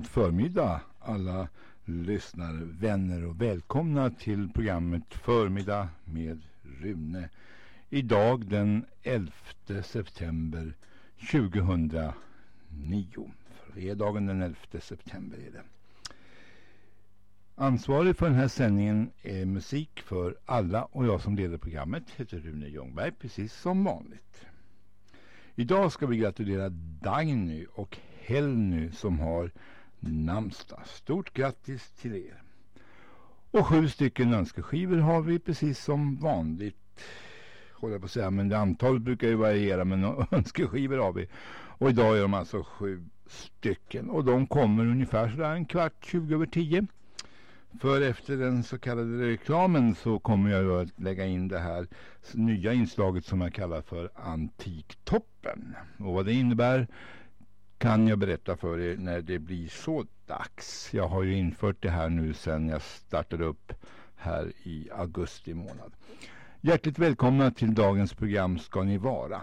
god förmiddag alla lyssnare, vänner och välkomna till programmet Förmiddag med Rune. Idag den 11 september 2009. Fredagen den 11 september är det. Ansvarig för den här sändningen är musik för alla och jag som leder programmet heter Rune Ljungberg precis som vanligt. Idag ska vi gratulera Dagny och Helny som har namnsdag. Stort grattis till er. Och sju stycken önskeskivor har vi precis som vanligt. Håller på att säga, men det antalet brukar ju variera men önskeskivor har vi. Och idag är de alltså sju stycken och de kommer ungefär sådär en kvart, 20 över 10. För efter den så kallade reklamen så kommer jag att lägga in det här nya inslaget som jag kallar för Antiktoppen. Och vad det innebär kan jag berätta för er när det blir så dags. Jag har ju infört det här nu sedan jag startade upp här i augusti månad. Hjärtligt välkomna till dagens program ska ni vara.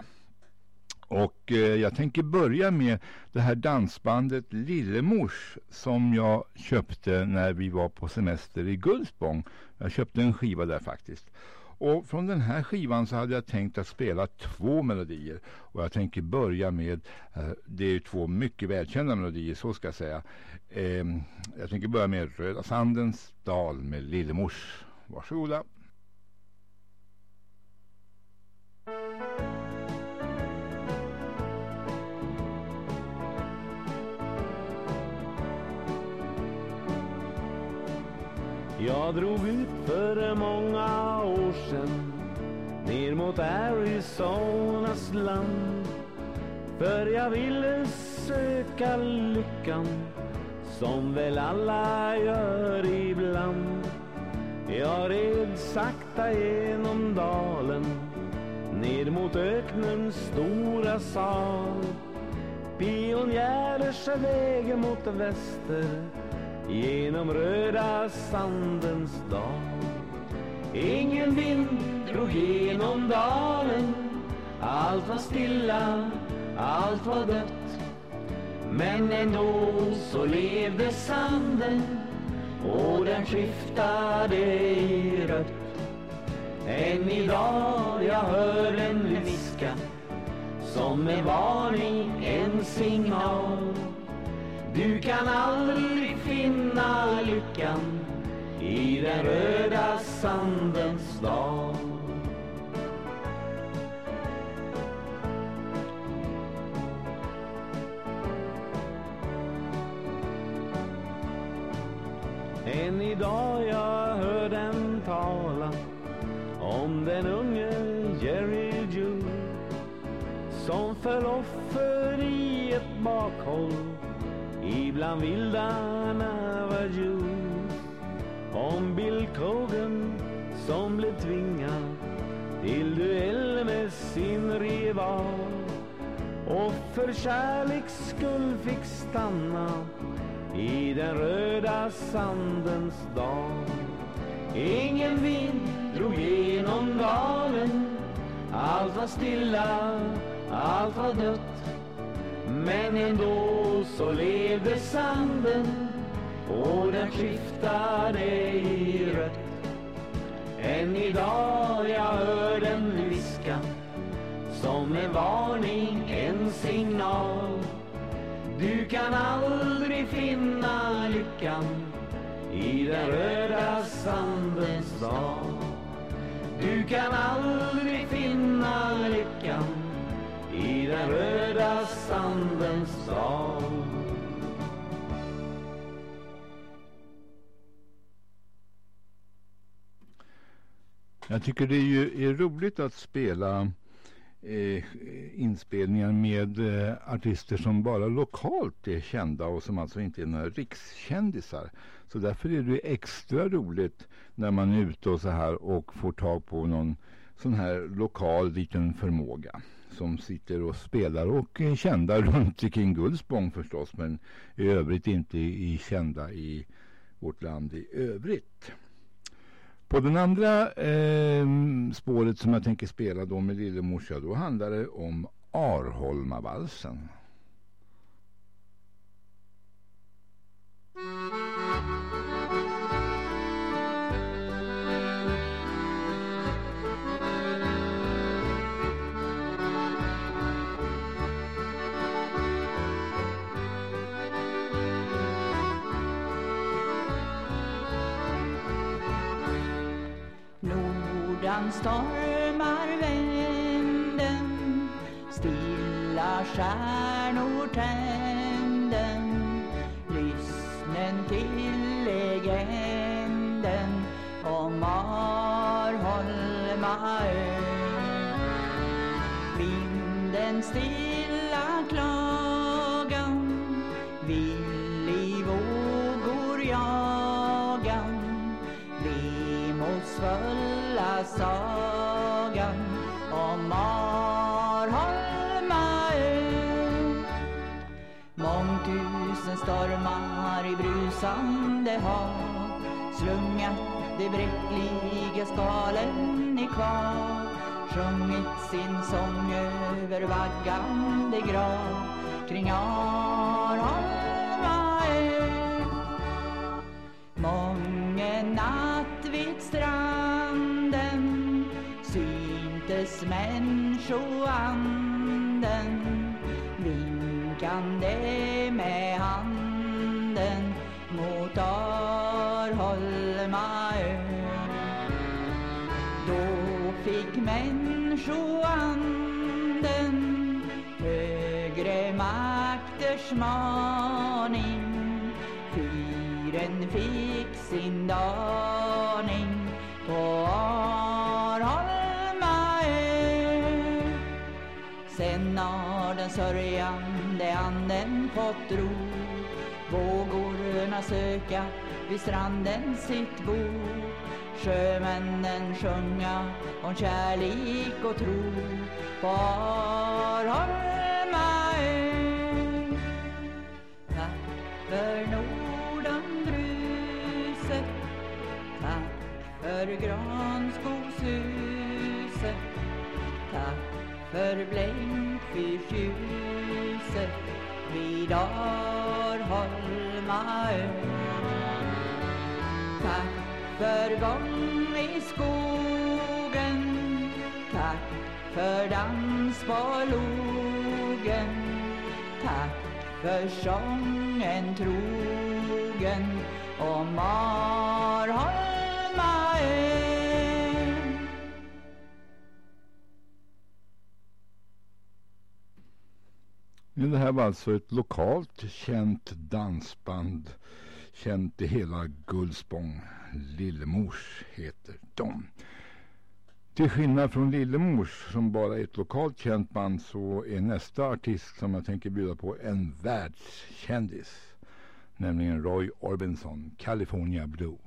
Och eh, jag tänker börja med det här dansbandet Lillemors som jag köpte när vi var på semester i Gullspång. Jag köpte en skiva där faktiskt. Och från den här skivan så hade jag tänkt att spela två melodier. Och jag tänker börja med, eh, det är två mycket välkända melodier så ska jag säga. Ehm, jag tänker börja med Röda Sandens dal med Lillemors. Varsågoda. Arizonas land. För jag ville söka lyckan som väl alla gör ibland. Jag red sakta genom dalen ner mot öknens stora sal. Pionjärers väg mot väster genom röda sandens dal. Ingen vind drog genom dalen, allt var stilla, allt var dött. Men ändå så levde sanden och den skiftade i rött. Än idag jag hör den viska som en varning, en signal. Du kan aldrig finna lyckan i den röda sandens dal. Än idag jag hör den tala om den unge Jerry Jew som föll offer i ett bakhåll ibland vilda Navajo om Bill Cogan som blev tvingad till duell med sin rival och för kärleks skull fick stanna i den röda sandens dal. Ingen vind drog genom dalen, allt var stilla, allt var dött. Men ändå så levde sanden och den skiftade i rött. Än idag jag hör den viska som en varning, en signal. Du kan aldrig finna lyckan i den röda sandens dal. Du kan aldrig finna lyckan i den röda sandens dal. Jag tycker det är, ju, är roligt att spela eh, inspelningar med eh, artister som bara lokalt är kända och som alltså inte är några rikskändisar. Så därför är det extra roligt när man är ute och så här och får tag på någon sån här lokal liten förmåga som sitter och spelar och är kända runt omkring Gullspång förstås men i övrigt inte i kända i vårt land i övrigt. På den andra eh, spåret som jag tänker spela då med Lillemorsa då handlar det om Arholmavalsen. Stormar vänden Stilla stjärnor tänden Lyssnen till legenden om Marholma ö. Vinden stilla klar. Sagan om Arholma Mångtusen stormar i brusande hav Slungat de bräckliga skalen i kvar Sjungit sin sång över vaggande grav Kring Arholma människoanden vinkande med handen mot Arholma ö. Då fick människoanden högre makters maning Fyren fick sin dag sörjande anden fått ro. Vågorna söka vid stranden sitt bo. Sjömännen sjunga om kärlek och tro. På Arholma ö Tack för Nordanbruset Tack för granskog Tack för blänkfyrsljuset vid Arholmaö Tack för gång i skogen. Tack för dans på logen. Tack för sången trogen. Om Arholmaön. Det här var alltså ett lokalt känt dansband känt i hela Gullspång. Lillemors heter de. Till skillnad från Lillemors som bara är ett lokalt känt band så är nästa artist som jag tänker bjuda på en världskändis. Nämligen Roy Orbison, California Blue.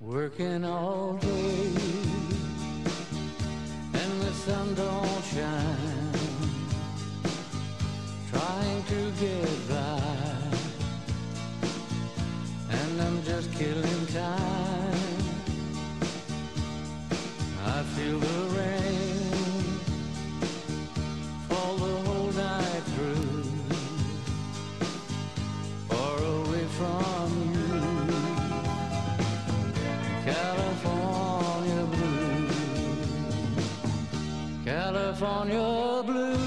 Working all day and the sun don't shine. Trying to get by, and I'm just killing time. I feel the California blue,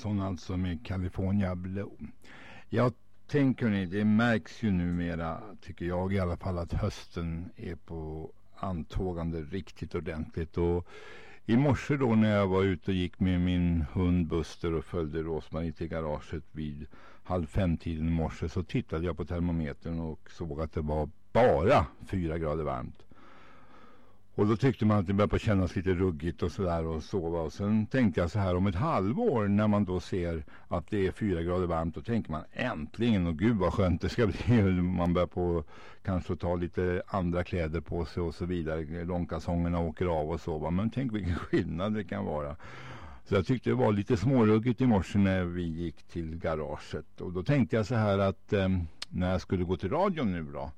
Robinson alltså med California Blue. Jag tänker ni, det märks ju numera, tycker jag i alla fall, att hösten är på antågande riktigt ordentligt. Och i morse då när jag var ute och gick med min hund Buster och följde Rosmarie till garaget vid halv fem-tiden i morse så tittade jag på termometern och såg att det var bara fyra grader varmt. Och då tyckte man att det började kännas lite ruggigt och sådär och sova. Och sen tänkte jag så här om ett halvår när man då ser att det är fyra grader varmt. Då tänker man äntligen och gud vad skönt det ska bli. Man börjar på kanske ta lite andra kläder på sig och så vidare. Långkalsongerna åker av och så. Men tänk vilken skillnad det kan vara. Så jag tyckte det var lite småruggigt i morse när vi gick till garaget. Och då tänkte jag så här att eh, när jag skulle gå till radion nu då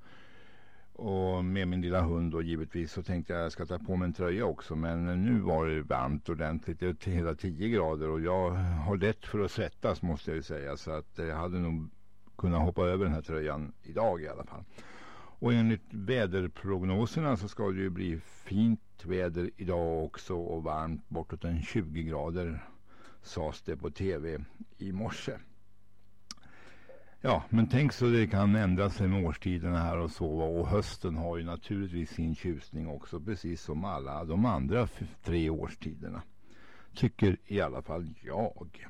och med min lilla hund och givetvis så tänkte jag att jag ska ta på mig en tröja också. Men nu var det varmt ordentligt. Det är hela 10 grader och jag har lätt för att svettas måste jag ju säga. Så att jag hade nog kunnat hoppa över den här tröjan idag i alla fall. Och enligt väderprognoserna så ska det ju bli fint väder idag också och varmt bortåt en 20 grader sades det på tv i morse. Ja, men tänk så det kan ändra sig med årstiderna här och så. Och hösten har ju naturligtvis sin tjusning också, precis som alla de andra tre årstiderna. Tycker i alla fall jag.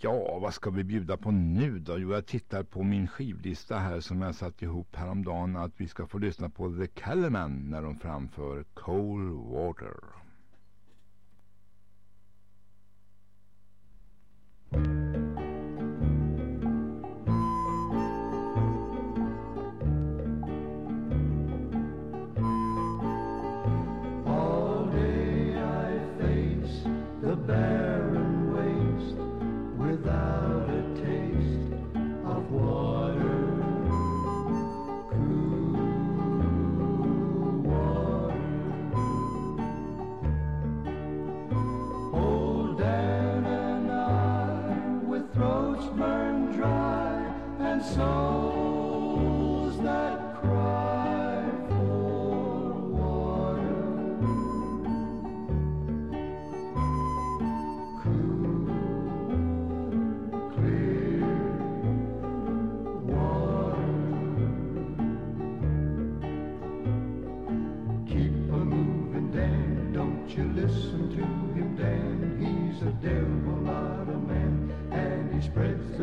Ja, vad ska vi bjuda på nu då? Jo, jag tittar på min skivlista här som jag satt ihop häromdagen att vi ska få lyssna på The Kellerman när de framför Cold Water. Mm. So.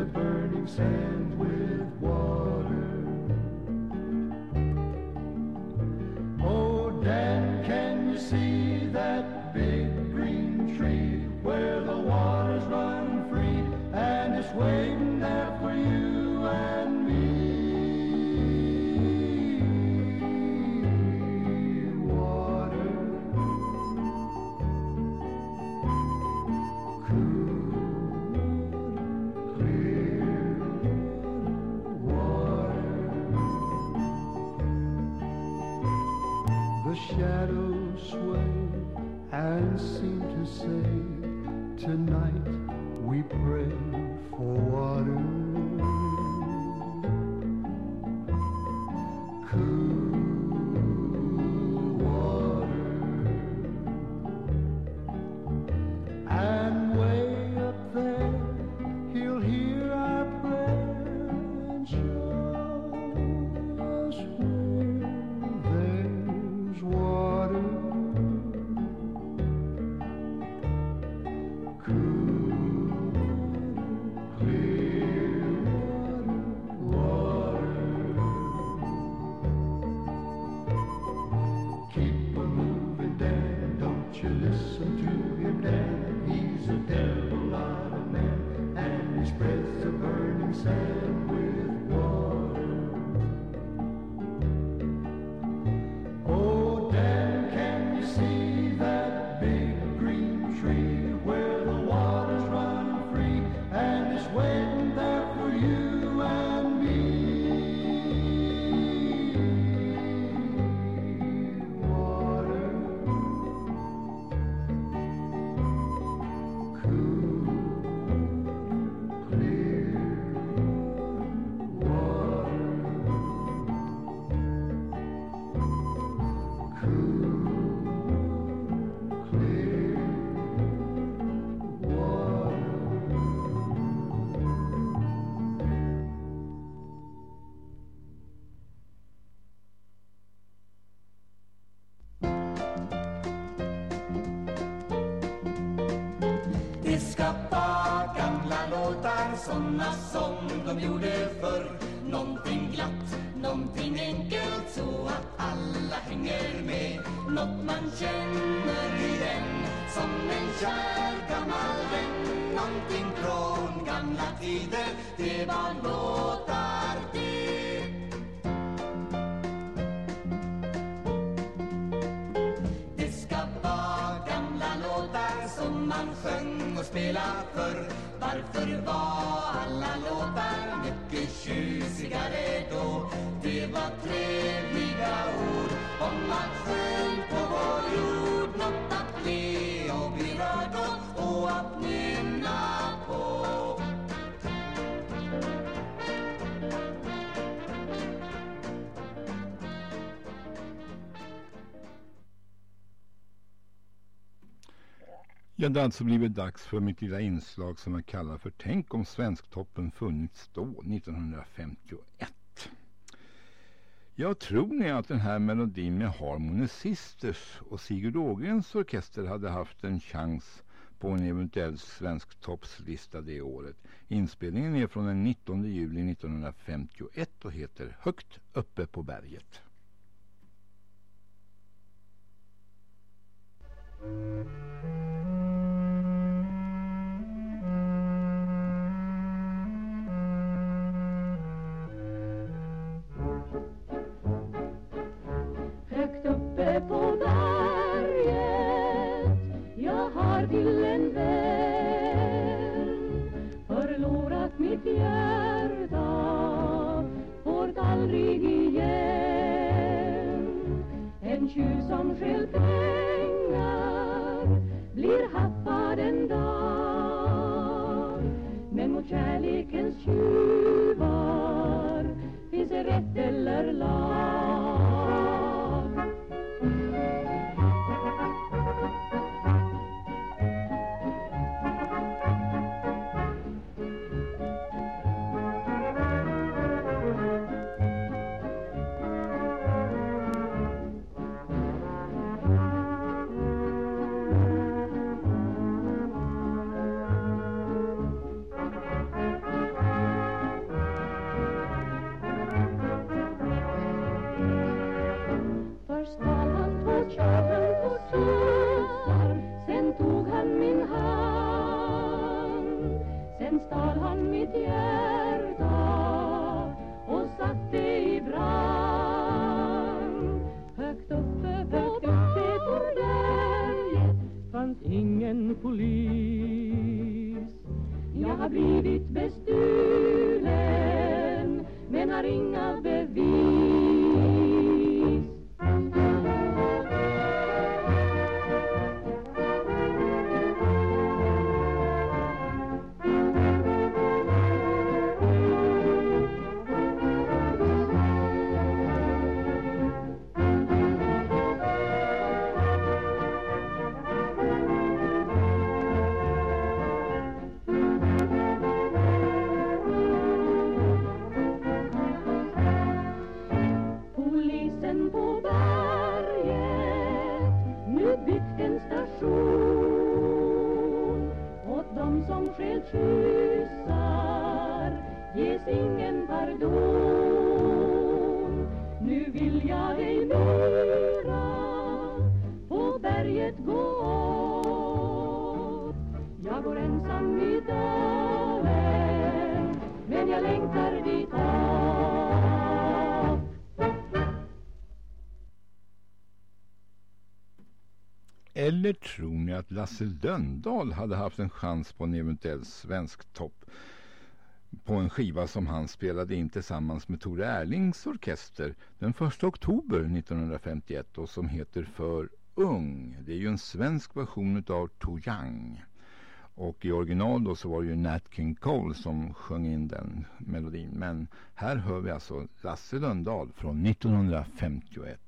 a burning sand with water. shadows sway and seem to say, Tonight we pray for water. Could det har alltså blivit dags för mitt lilla inslag som jag kallar för Tänk om Svensktoppen funnits då, 1951. Jag tror ni att den här melodin med Harmony Sisters och Sigurd Ågrens orkester hade haft en chans på en eventuell svensk toppslista det året. Inspelningen är från den 19 juli 1951 och heter Högt uppe på berget. Högt En tjuv som stjäl pengar Blir haffad en dag. Men mot kärlekens tjuvar Finns det rätt eller lag. Sen stal han mitt hjärta Och satte i brand. Högt uppe på, högt uppe på berget Fanns ingen polis. Jag har blivit bestulen Men har inga kyssar ges ingen pardon. Nu vill jag ej mera på berget gå. Upp Jag går ensam i dalen men jag längtar Eller tror ni att Lasse Lönndahl hade haft en chans på en eventuell svensk topp på en skiva som han spelade in tillsammans med Tore Erlings orkester den 1 oktober 1951 och som heter För ung. Det är ju en svensk version av To Young. Och i original då så var det ju Nat King Cole som sjöng in den melodin. Men här hör vi alltså Lasse Lönndahl från 1951.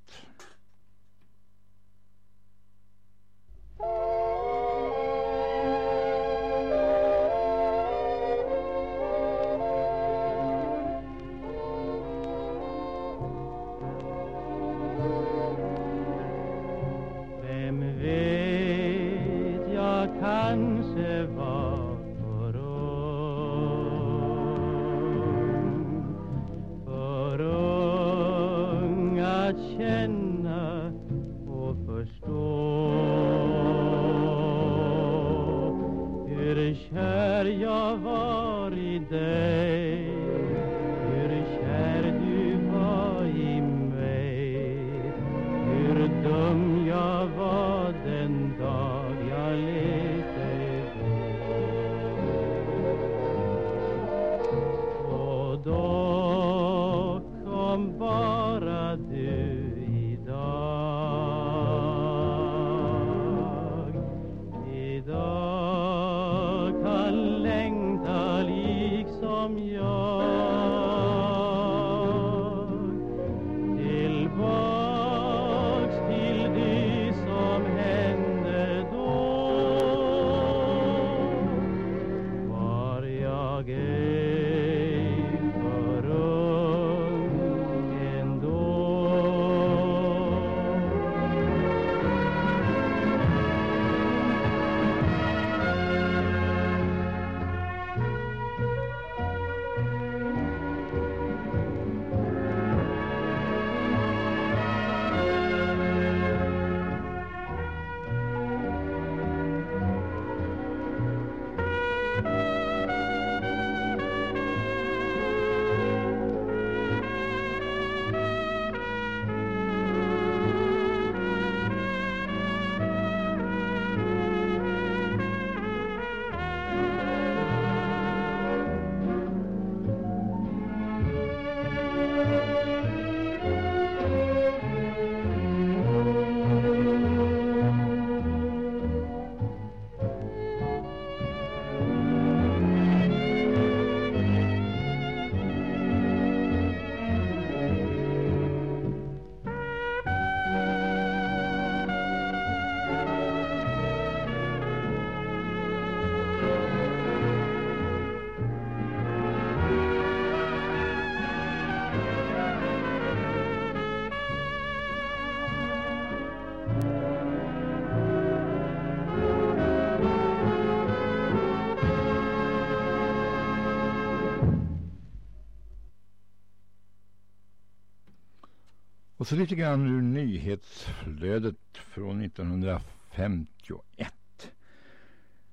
Och så lite grann ur nyhetsflödet från 1951.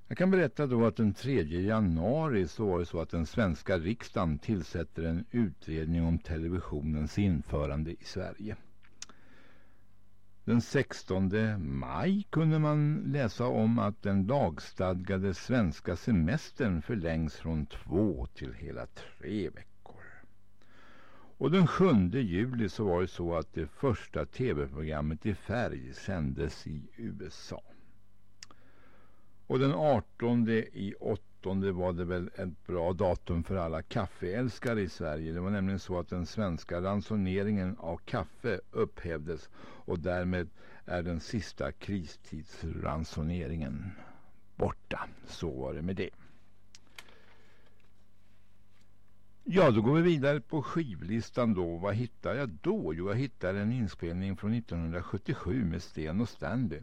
Jag kan berätta då att den 3 januari så var det så att den svenska riksdagen tillsätter en utredning om televisionens införande i Sverige. Den 16 maj kunde man läsa om att den lagstadgade svenska semestern förlängs från två till hela tre veckor. Och den 7 juli så var det så att det första tv-programmet i färg sändes i USA. Och den 18 i 8 var det väl ett bra datum för alla kaffeälskare i Sverige. Det var nämligen så att den svenska ransoneringen av kaffe upphävdes och därmed är den sista kristidsransoneringen borta. Så var det med det. Ja, då går vi vidare på skivlistan då. Vad hittar jag då? Jo, jag hittar en inspelning från 1977 med Sten och Stanley.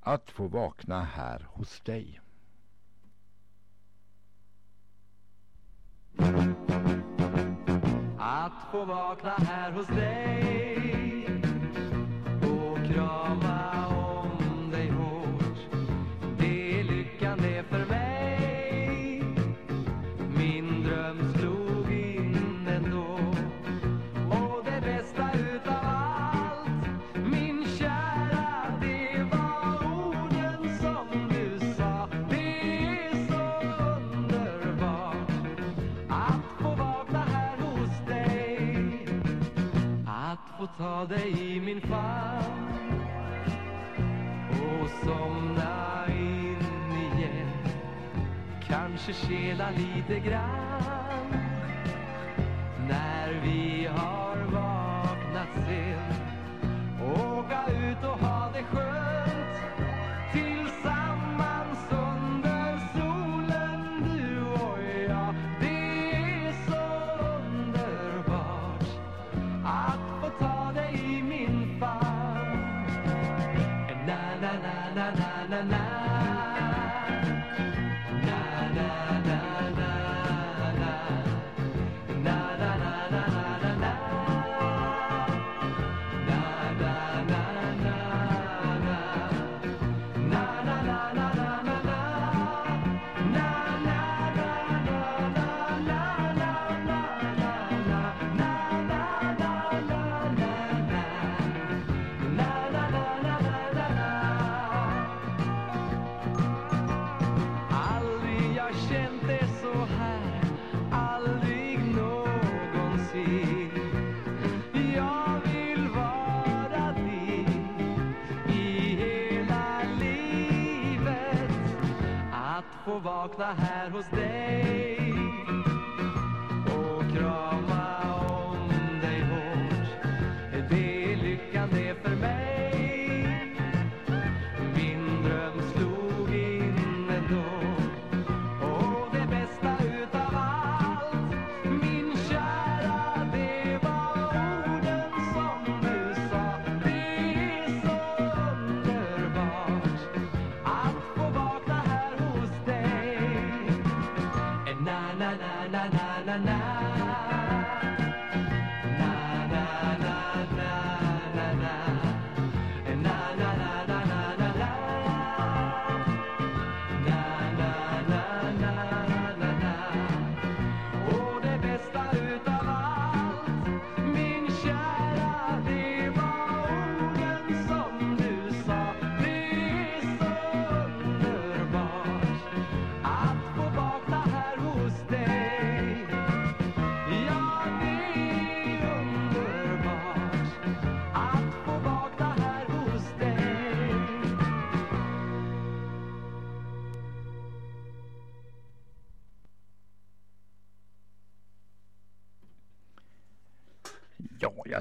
Att få vakna här hos dig. Att få vakna här hos dig och krama ta dig i min famn och somna in igen. Kanske kela lite grann när vi har vaknat sent Åka ut och ha det skönt. Att få vakna här hos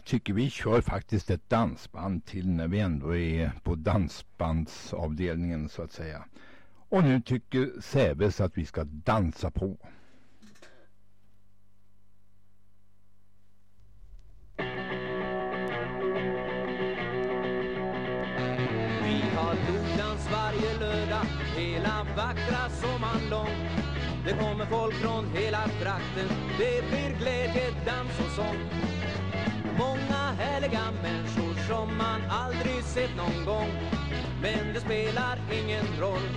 tycker vi kör faktiskt ett dansband till när vi ändå är på dansbandsavdelningen så att säga. Och nu tycker Säves att vi ska dansa på. Vi har Lodans varje lördag hela vackra sommaren lång. Det kommer folk från hela trakten, det blir glädje, dans och sång. Sett någon gång. Men det spelar ingen roll,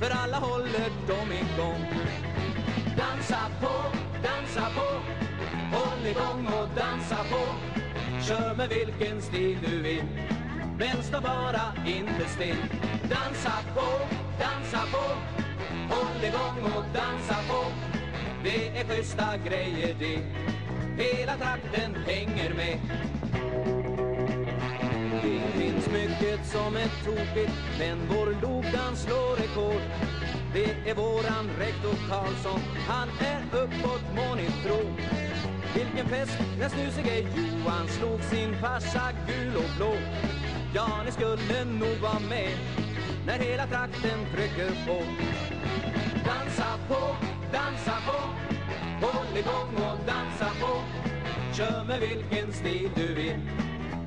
för alla håller de igång. Dansa på, dansa på, håll igång och dansa på. Kör med vilken stil du vill, men stå bara inte still. Dansa på, dansa på, håll igång och dansa på. Det är schyssta grejer det, hela trakten hänger med. Mycket som är tokigt, men vår Logan slår rekord. Det är våran rektor Karlsson, han är uppåt må ni tro. Vilken fest när snusige Johan slog sin farsa gul och blå. Ja, ni skulle nog vara med när hela trakten trycker på. Dansa på, dansa på, håll igång och dansa på. Kör med vilken stil du vill,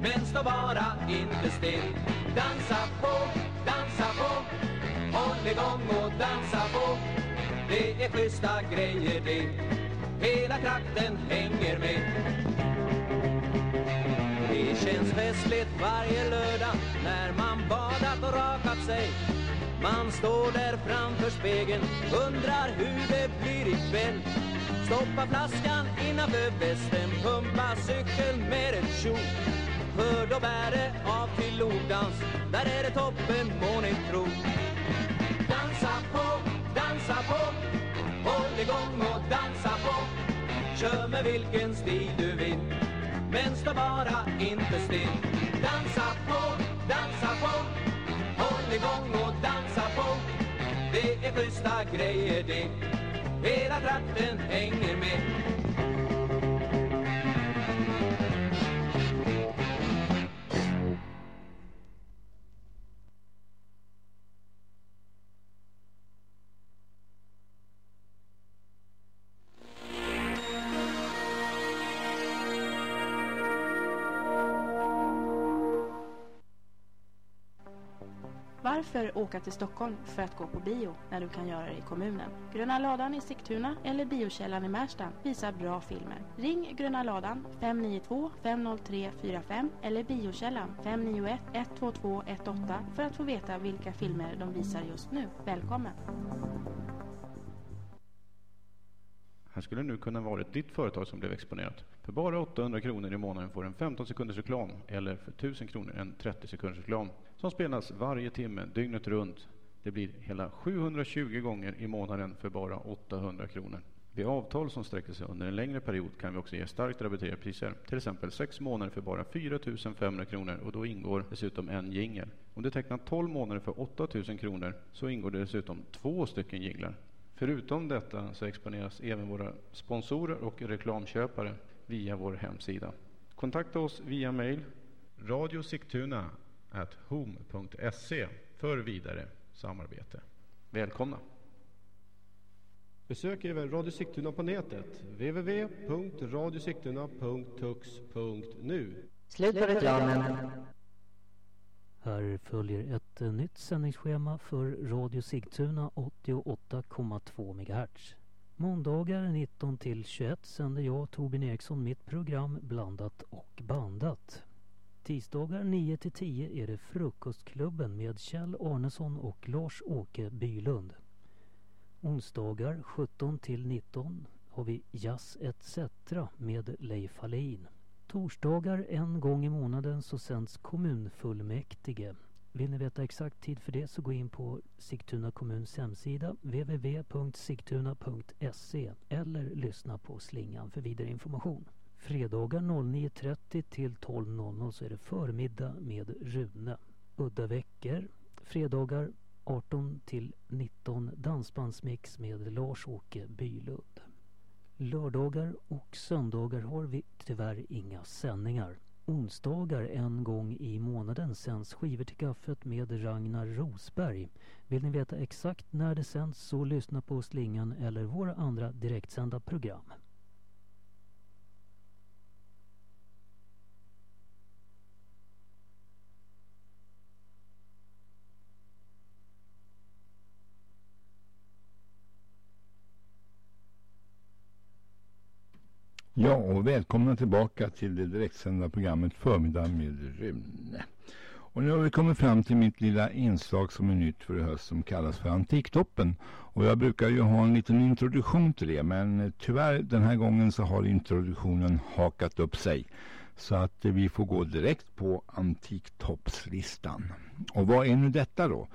men stå bara inte still. Dansa på, dansa på, håll igång och dansa på. Det är schyssta grejer det, hela trakten hänger med. Det känns festligt varje lördag när man badat och rakat sig. Man står där framför spegeln, undrar hur det blir ikväll. Stoppa flaskan innanför västen, pumpa cykeln med ett tjo. För då bär det av till logdans där är det toppen må ni tro. Dansa på, dansa på, håll igång och dansa på. Kör med vilken stil du vill, men stå bara inte still. Dansa på, dansa på, håll igång och dansa på. Det är schyssta grejer det, hela trakten hänger med. Varför åka till Stockholm för att gå på bio när du kan göra det i kommunen? Gröna ladan i Sigtuna eller biokällan i Märsta visar bra filmer. Ring Gröna ladan 592 503 45 eller biokällan 591 122 18 för att få veta vilka filmer de visar just nu. Välkommen! Här skulle nu kunna varit ditt företag som blev exponerat. För bara 800 kronor i månaden får en 15 sekunders reklam eller för 1000 kronor en 30 sekunders reklam som spelas varje timme dygnet runt. Det blir hela 720 gånger i månaden för bara 800 kronor. Vid avtal som sträcker sig under en längre period kan vi också ge starkt rabatterade priser. Till exempel 6 månader för bara 4 500 kronor och då ingår dessutom en jingel. Om du tecknar 12 månader för 8 000 kronor så ingår det dessutom två stycken jinglar. Förutom detta så exponeras även våra sponsorer och reklamköpare via vår hemsida. Kontakta oss via mail radiosiktuna home.se för vidare samarbete. Välkomna! Besök även Radio Sigtuna på nätet, www.radiosigtuna.tux.nu. Slut på reklamen. Här följer ett nytt sändningsschema för Radio Sigtuna 88,2 MHz. Måndagar 19 till 21 sänder jag, Torbjörn Eriksson, mitt program Blandat och bandat. Tisdagar 9 till 10 är det Frukostklubben med Kjell Arnesson och Lars-Åke Bylund. Onsdagar 17 till 19 har vi Jazz ETC med Leif Hallin. Torsdagar en gång i månaden så sänds kommunfullmäktige. Vill ni veta exakt tid för det så gå in på Sigtuna kommuns hemsida www.sigtuna.se eller lyssna på slingan för vidare information. Fredagar 09.30 till 12.00 så är det förmiddag med Rune. Udda veckor. Fredagar 18 till 19 dansbandsmix med Lars-Åke Bylund. Lördagar och söndagar har vi tyvärr inga sändningar. Onsdagar en gång i månaden sänds Skivor till kaffet med Ragnar Rosberg. Vill ni veta exakt när det sänds så lyssna på Slingan eller våra andra direktsända program. Ja, och välkomna tillbaka till det direktsända programmet Förmiddag med Rune. Och nu har vi kommit fram till mitt lilla inslag som är nytt för i höst som kallas för Antiktoppen. Och jag brukar ju ha en liten introduktion till det men tyvärr den här gången så har introduktionen hakat upp sig. Så att vi får gå direkt på Antiktoppslistan. Och vad är nu detta då?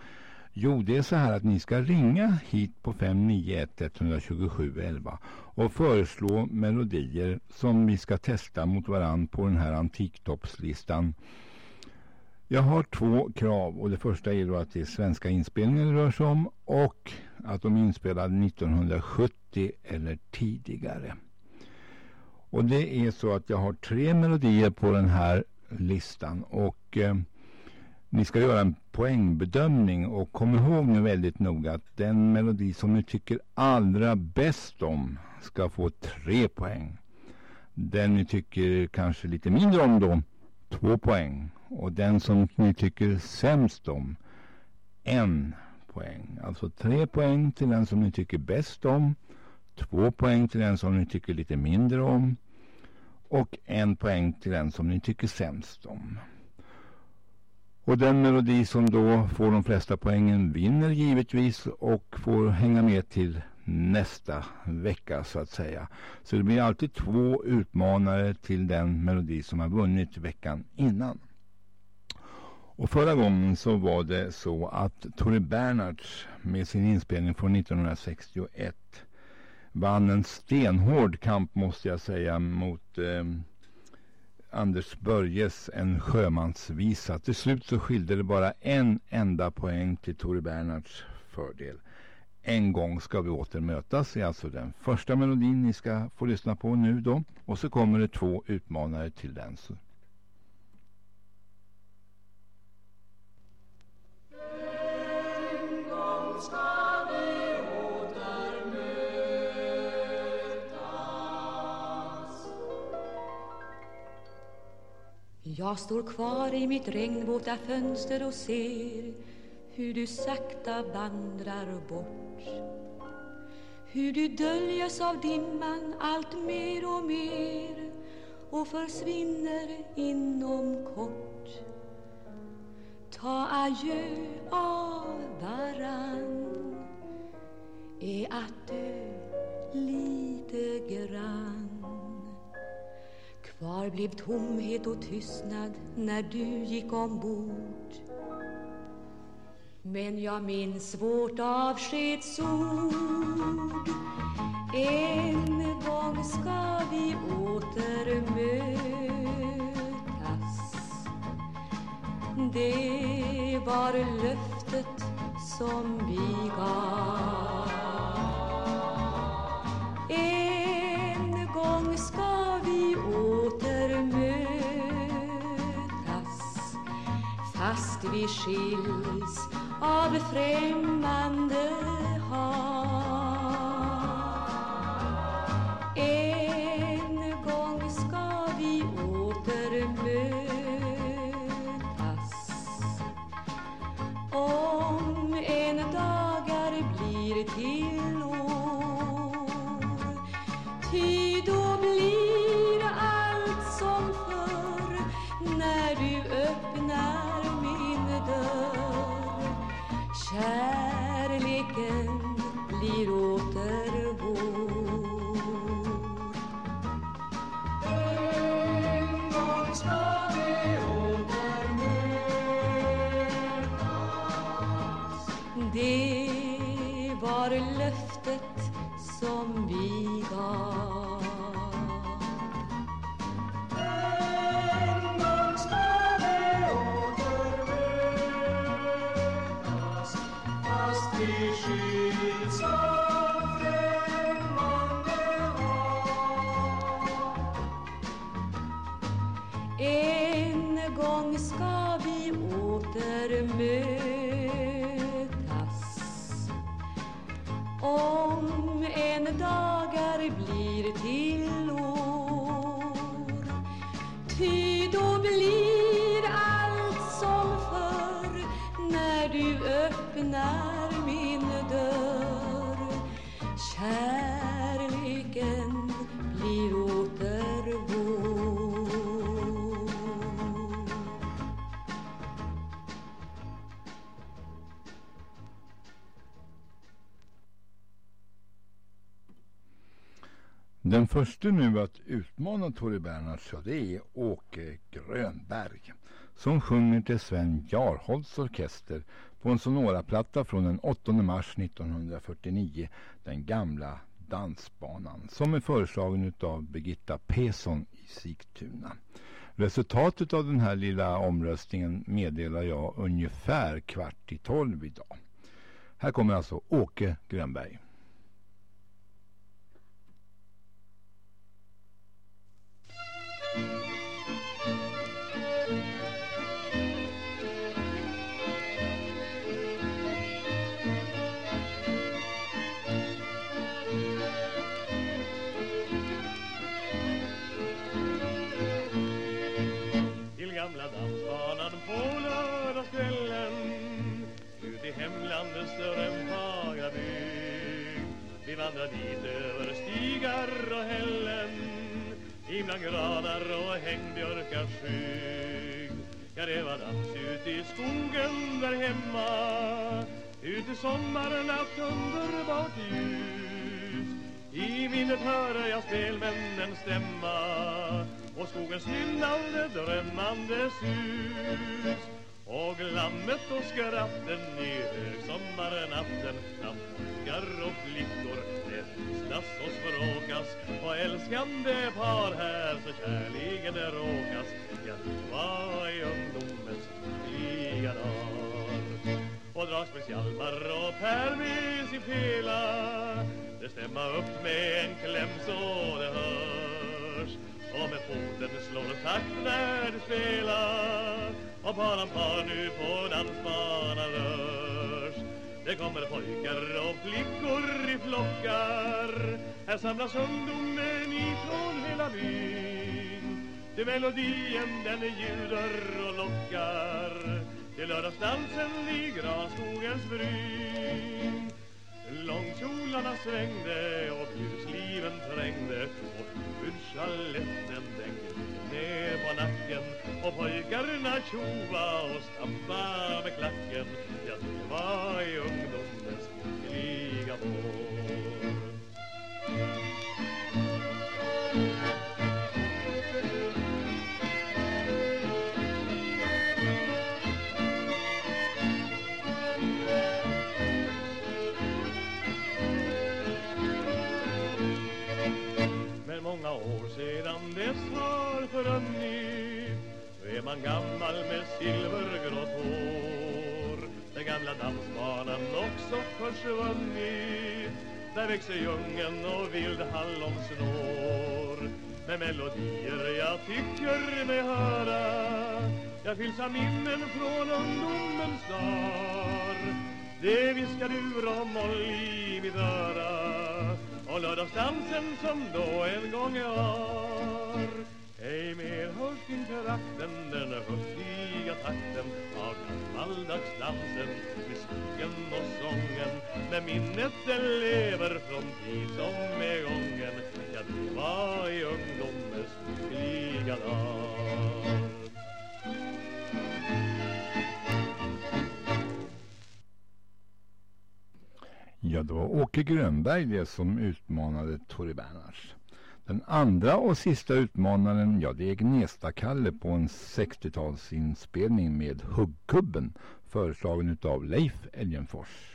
Jo, det är så här att ni ska ringa hit på 591 127 11 och föreslå melodier som vi ska testa mot varann på den här antiktoppslistan. Jag har två krav och det första är då att det är svenska inspelningar det rör sig om och att de är inspelade 1970 eller tidigare. Och det är så att jag har tre melodier på den här listan och eh, ni ska göra en poängbedömning och kom ihåg nu väldigt noga att den melodi som ni tycker allra bäst om ska få tre poäng. Den ni tycker kanske lite mindre om då, två poäng. Och den som ni tycker sämst om, en poäng. Alltså tre poäng till den som ni tycker bäst om, två poäng till den som ni tycker lite mindre om och en poäng till den som ni tycker sämst om. Och den melodi som då får de flesta poängen vinner givetvis och får hänga med till nästa vecka så att säga. Så det blir alltid två utmanare till den melodi som har vunnit veckan innan. Och förra gången så var det så att Tore Bernhards med sin inspelning från 1961 vann en stenhård kamp måste jag säga mot eh, Anders Börjes En sjömansvisa. Till slut så skilde det bara en enda poäng till Tore Bernhards fördel. En gång ska vi åter mötas är alltså den första melodin ni ska få lyssna på nu då. Och så kommer det två utmanare till den. Jag står kvar i mitt regnvåta fönster och ser hur du sakta vandrar bort. Hur du döljes av dimman allt mer och mer och försvinner inom kort. Ta adjö av varann. Är att dö lite grann. Kvar blev tomhet och tystnad när du gick ombord. Men jag minns vårt avskedsord. En gång ska vi åter mötas Det var löftet som vi gav. En gång ska vi åter mötas Fast vi skiljs av främmande hav En gång ska vi åter mötas Om en dagar blir till år Ty då blir allt som förr När du öppnar min dörr. Kärleken blir åter vår. Första nu att utmana Tore Bernhards, så det är Åke Grönberg som sjunger till Sven Jarholts orkester på en Sonora-platta från den 8 mars 1949, Den gamla dansbanan, som är föreslagen av Birgitta Pesson i Sigtuna. Resultatet av den här lilla omröstningen meddelar jag ungefär kvart i tolv idag. Här kommer alltså Åke Grönberg. Fina granar och hängbjörkars skygg. Ja, det var dans ut i skogen där hemma ut i sommarnatt underbart ljus. I minnet hörde jag spelmännen stämma och skogens nynnande drömmande sus och glammet och skratten i högsommarnatten bland pojkar och flickor det och språkas och älskande par här så kärligen det råkas. Ja, det var i ungdomens tidiga dag? Och Dragsbergshjalmar och Per med sin fela det stämma upp med en kläm så det hörs. Och med foten slår takt när du spelar. Och paran par nu på dansbanan rörs. Det kommer pojkar och flickor lockar. Här samlas ungdomen ifrån hela byn. Det melodien den ljuder och lockar. Till lördagsdansen i granskogens bryn. Långkjolarna svängde och busliven trängde. Och huvudsjaletten den gled ner på nacken. Och pojkarna tjova och stampa med klacken. Ja, det var i ungdomen har är man gammal med silvergrått hår. Den gamla dansbanan också försvunnit Där växer djungeln och vild hallonsnår Med melodier jag tycker mig höra. Jag fylls av minnen från ungdomens dagar. Det viskar ur och moll i mitt öra. Och lördagsdansen som då en gång var ej mer hörs kring trakten den hurtiga takten av gammaldagsdansen, skogen och sången. När minnet den lever från tid som är gången, ja det var i ungdomens lyckliga dag. Ja, det var Åke Grönberg det som utmanade Tori Bernhards. Den andra och sista utmanaren, ja det är Gnesta-Kalle på en 60-talsinspelning med Huggkubben föreslagen utav Leif Elgenfors.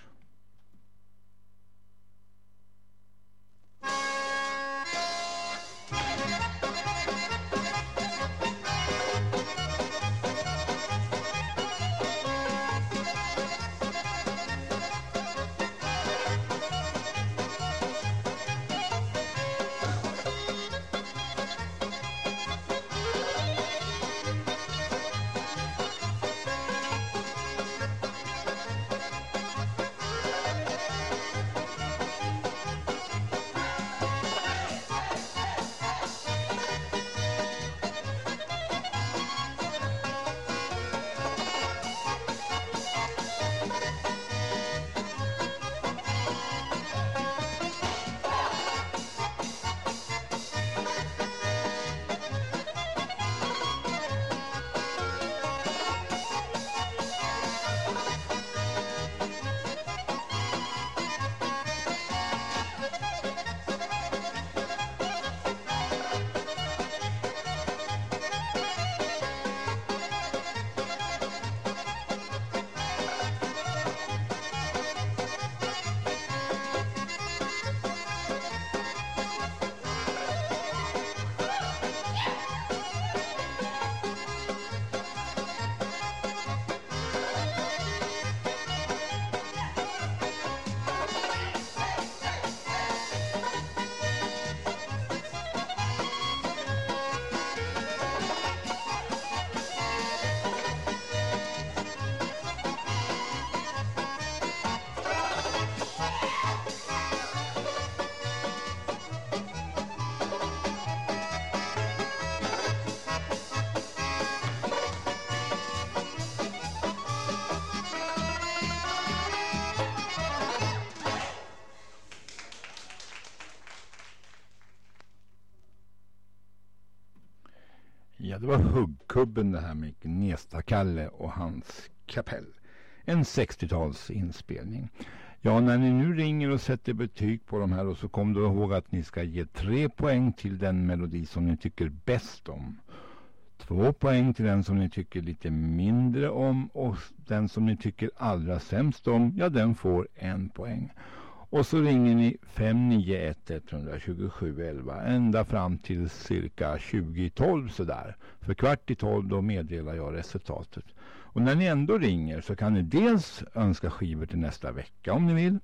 Huggkubben det här med Gnesta-Kalle och hans kapell. En 60-talsinspelning. Ja, när ni nu ringer och sätter betyg på de här och så kom då ihåg att ni ska ge tre poäng till den melodi som ni tycker bäst om. Två poäng till den som ni tycker lite mindre om och den som ni tycker allra sämst om, ja den får en poäng. Och så ringer ni 591 127 11 ända fram till cirka 2012 sådär. För kvart i 12 då meddelar jag resultatet. Och när ni ändå ringer så kan ni dels önska skivor till nästa vecka om ni vill.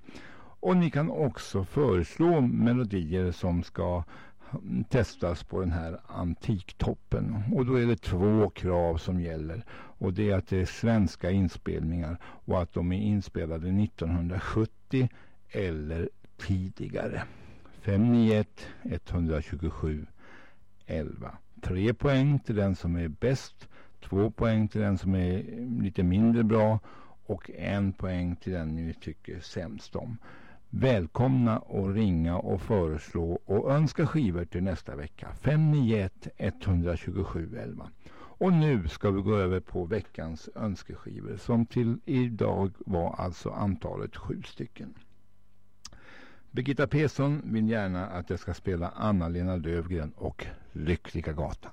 Och ni kan också föreslå melodier som ska hm, testas på den här antiktoppen. Och då är det två krav som gäller. Och det är att det är svenska inspelningar och att de är inspelade 1970 eller tidigare. 591 127 11. 3 poäng till den som är bäst. 2 poäng till den som är lite mindre bra. Och 1 poäng till den ni tycker sämst om. Välkomna att ringa och föreslå och önska skivor till nästa vecka. 591 127 11. Och nu ska vi gå över på veckans önskeskivor som till idag var alltså antalet sju stycken. Birgitta Persson vill gärna att jag ska spela Anna-Lena Lövgren och Lyckliga gatan.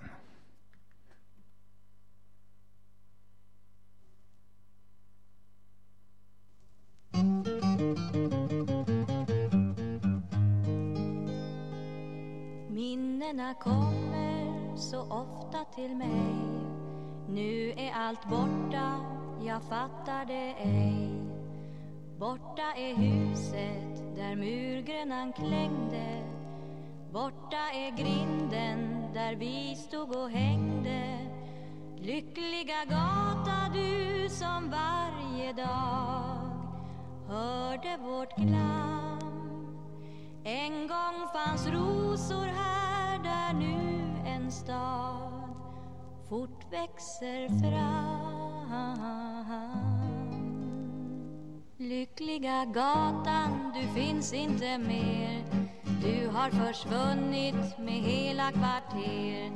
Minnena kommer så ofta till mig Nu är allt borta, jag fattar det ej Borta är huset där murgrönan klängde. Borta är grinden där vi stod och hängde. Lyckliga gata du som varje dag hörde vårt glam En gång fanns rosor här där nu en stad fort växer fram. Lyckliga gatan, du finns inte mer. Du har försvunnit med hela kvarter.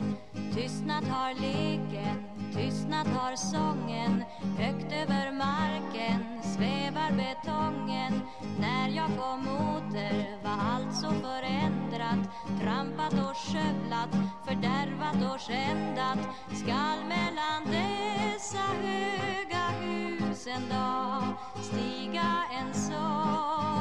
Tystnat har leken, tystnat har sången. Högt över marken svävar betongen. När jag kom åter var allt så förändrat. Trampat och skövlat, fördärvat och skändat. Skall mellan dessa höga hus en dag stiga en sång.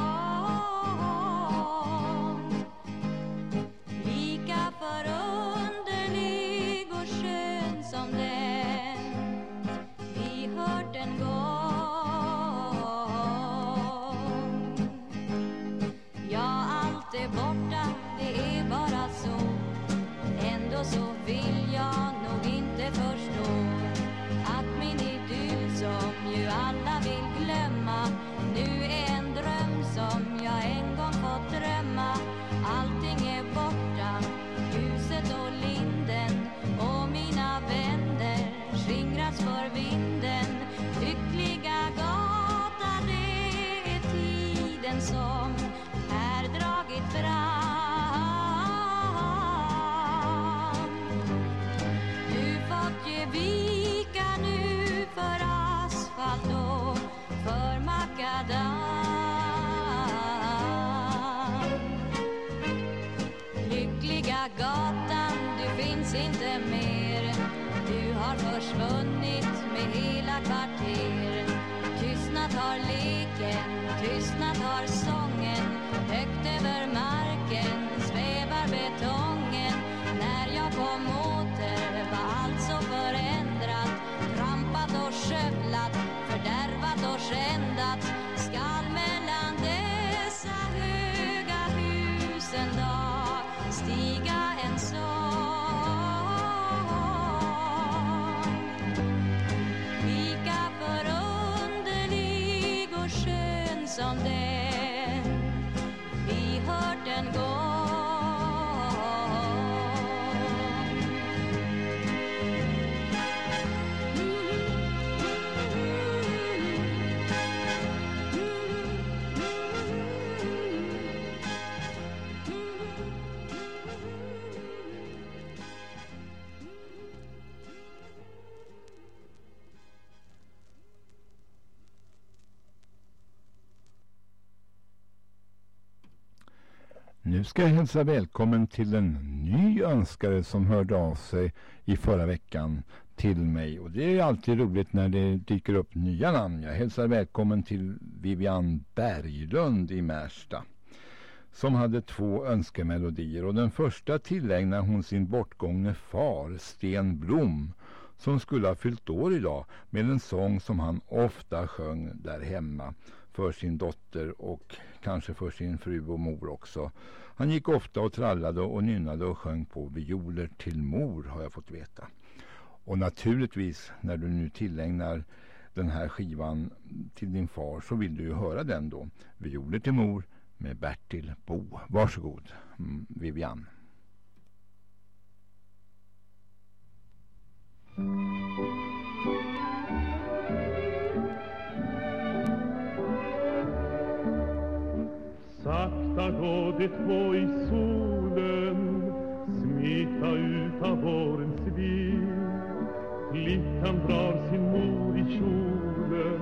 Ska jag hälsa välkommen till en ny önskare som hörde av sig i förra veckan till mig. Och det är alltid roligt när det dyker upp nya namn. Jag hälsar välkommen till Vivian Berglund i Märsta. Som hade två önskemelodier. Och den första tillägnar hon sin bortgångne far Sten Blom. Som skulle ha fyllt år idag med en sång som han ofta sjöng där hemma för sin dotter och kanske för sin fru och mor också. Han gick ofta och trallade och nynnade och sjöng på violer till mor har jag fått veta. Och naturligtvis när du nu tillägnar den här skivan till din far så vill du ju höra den då. Violer till mor med Bertil Bo. Varsågod mm, Sakta gå de två i solen Smekta ut av vårens vind Flickan drar sin mor i kjolen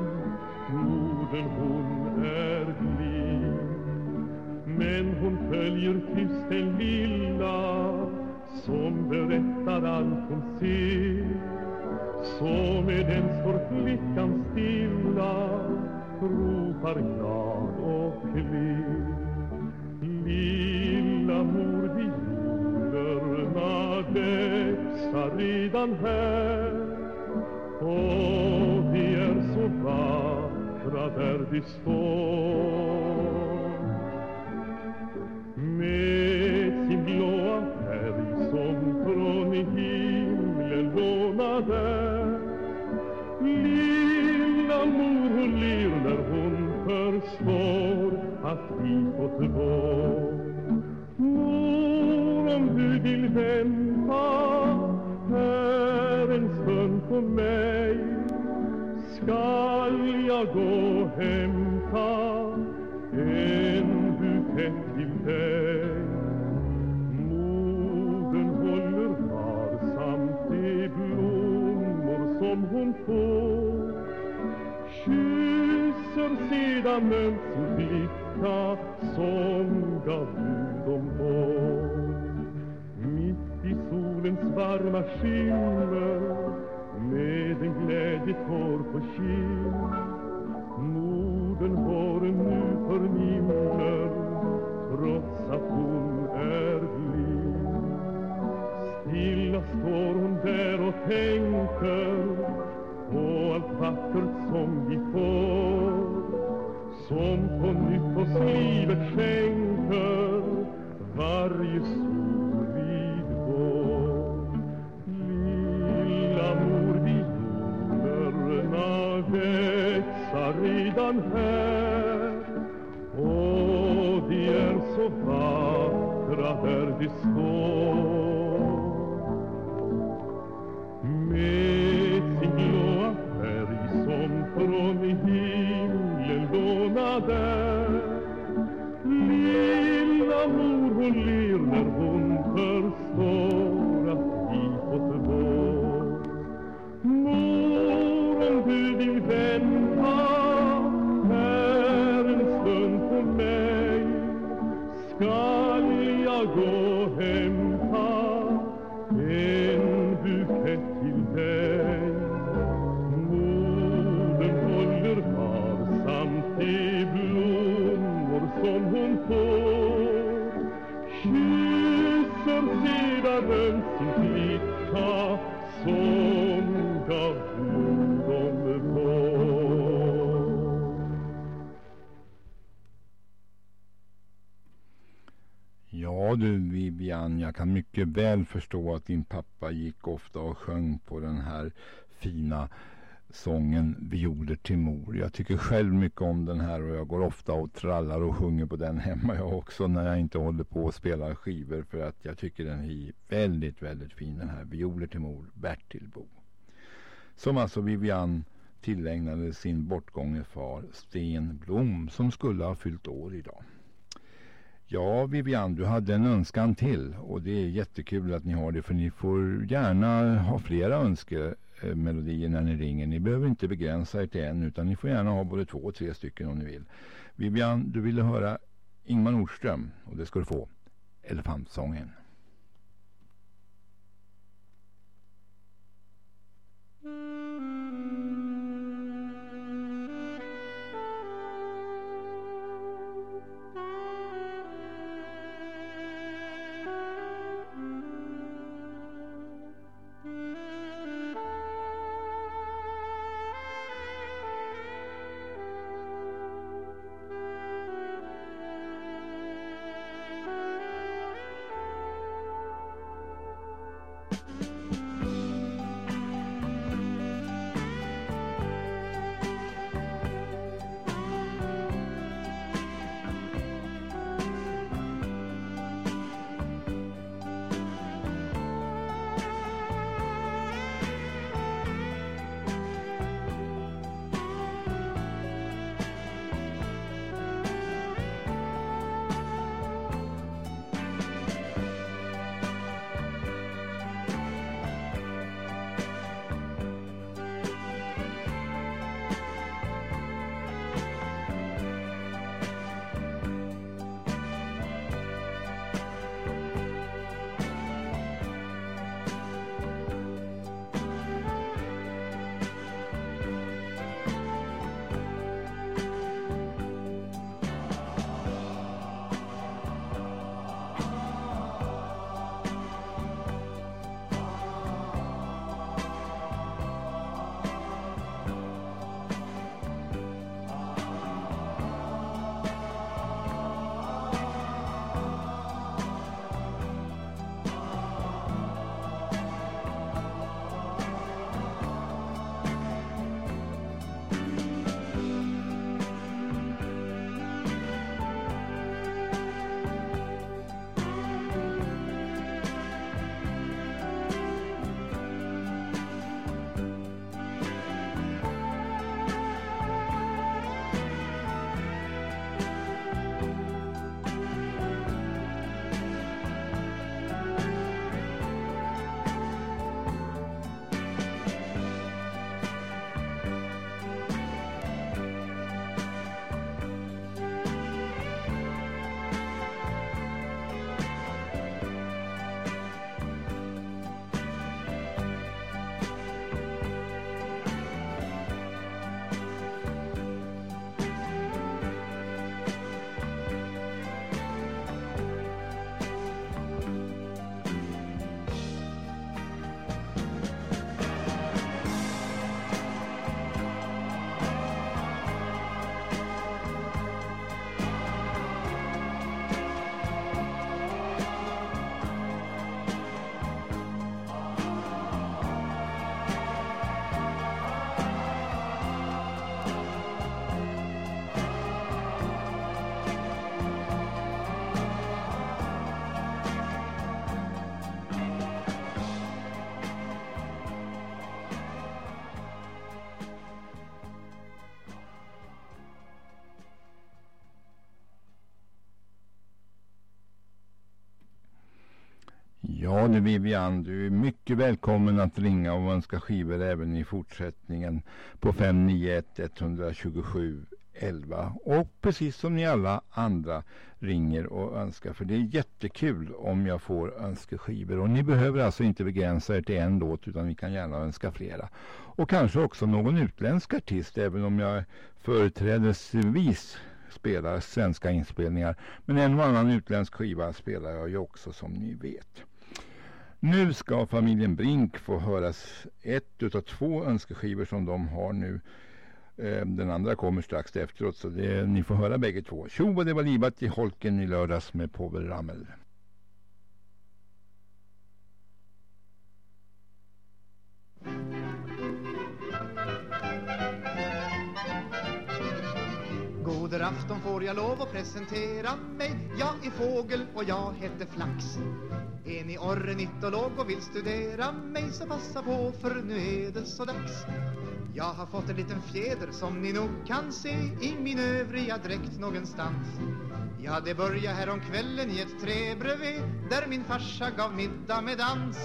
Modern hon är blind Men hon följer tyst den lilla Som berättar allt hon ser. Så med den står flickan stilla ropar glad och klen. Lilla mor, violerna växa redan här. Och de är så vackra där de står. Vi på två. Mor om du vill vänta? Här en stund på mig skall jag gå och hämta en bukett till dig. Modern håller varsamt de blommor som hon får. Kysser sedan mönstret sin som gav Gud om vår mitt i solens varma skimmer med en glädjetår på kind Modern vår nu förnimmer trots att hon är blind. Stilla står hon där och tänker på allt vackert som vi får som på nytt oss livet skänker varje solig vår. Lilla mor, violerna växa redan här. Och de är så vackra där de står. Ja du Vivian, jag kan mycket väl förstå att din pappa gick ofta och sjöng på den här fina sången Violer till mor. Jag tycker själv mycket om den här och jag går ofta och trallar och sjunger på den hemma jag också när jag inte håller på och spelar skivor för att jag tycker den är väldigt, väldigt fin den här Violer till mor, Bertil Bo. Som alltså Vivian tillägnade sin bortgångne far Sten Blom som skulle ha fyllt år idag. Ja, Vivian, du hade en önskan till och det är jättekul att ni har det för ni får gärna ha flera önskemelodier eh, när ni ringer. Ni behöver inte begränsa er till en utan ni får gärna ha både två och tre stycken om ni vill. Vivian, du ville höra Ingmar Nordström och det ska du få. Elefantsången. Mm. Du Vivian, du är mycket välkommen att ringa och önska skivor även i fortsättningen på 591 127 11 och precis som ni alla andra ringer och önskar för det är jättekul om jag får önskeskivor och ni behöver alltså inte begränsa er till en låt utan ni kan gärna önska flera. Och kanske också någon utländsk artist även om jag företrädesvis spelar svenska inspelningar. Men en och annan utländsk skiva spelar jag ju också som ni vet. Nu ska familjen Brink få höras ett utav två önskeskivor som de har nu. Eh, den andra kommer strax efteråt så det, ni får höra bägge två. Tjo vad det var livat i holken i lördags med Povel Ramel. Under afton får jag lov att presentera mig. Jag är fågel och jag heter Flax. Är ni ornitolog och vill studera mig så passa på för nu är det så dags. Jag har fått en liten fjäder som ni nog kan se i min övriga dräkt någonstans. Ja, det började här om kvällen i ett trä bredvid Där min farsa gav middag med dans.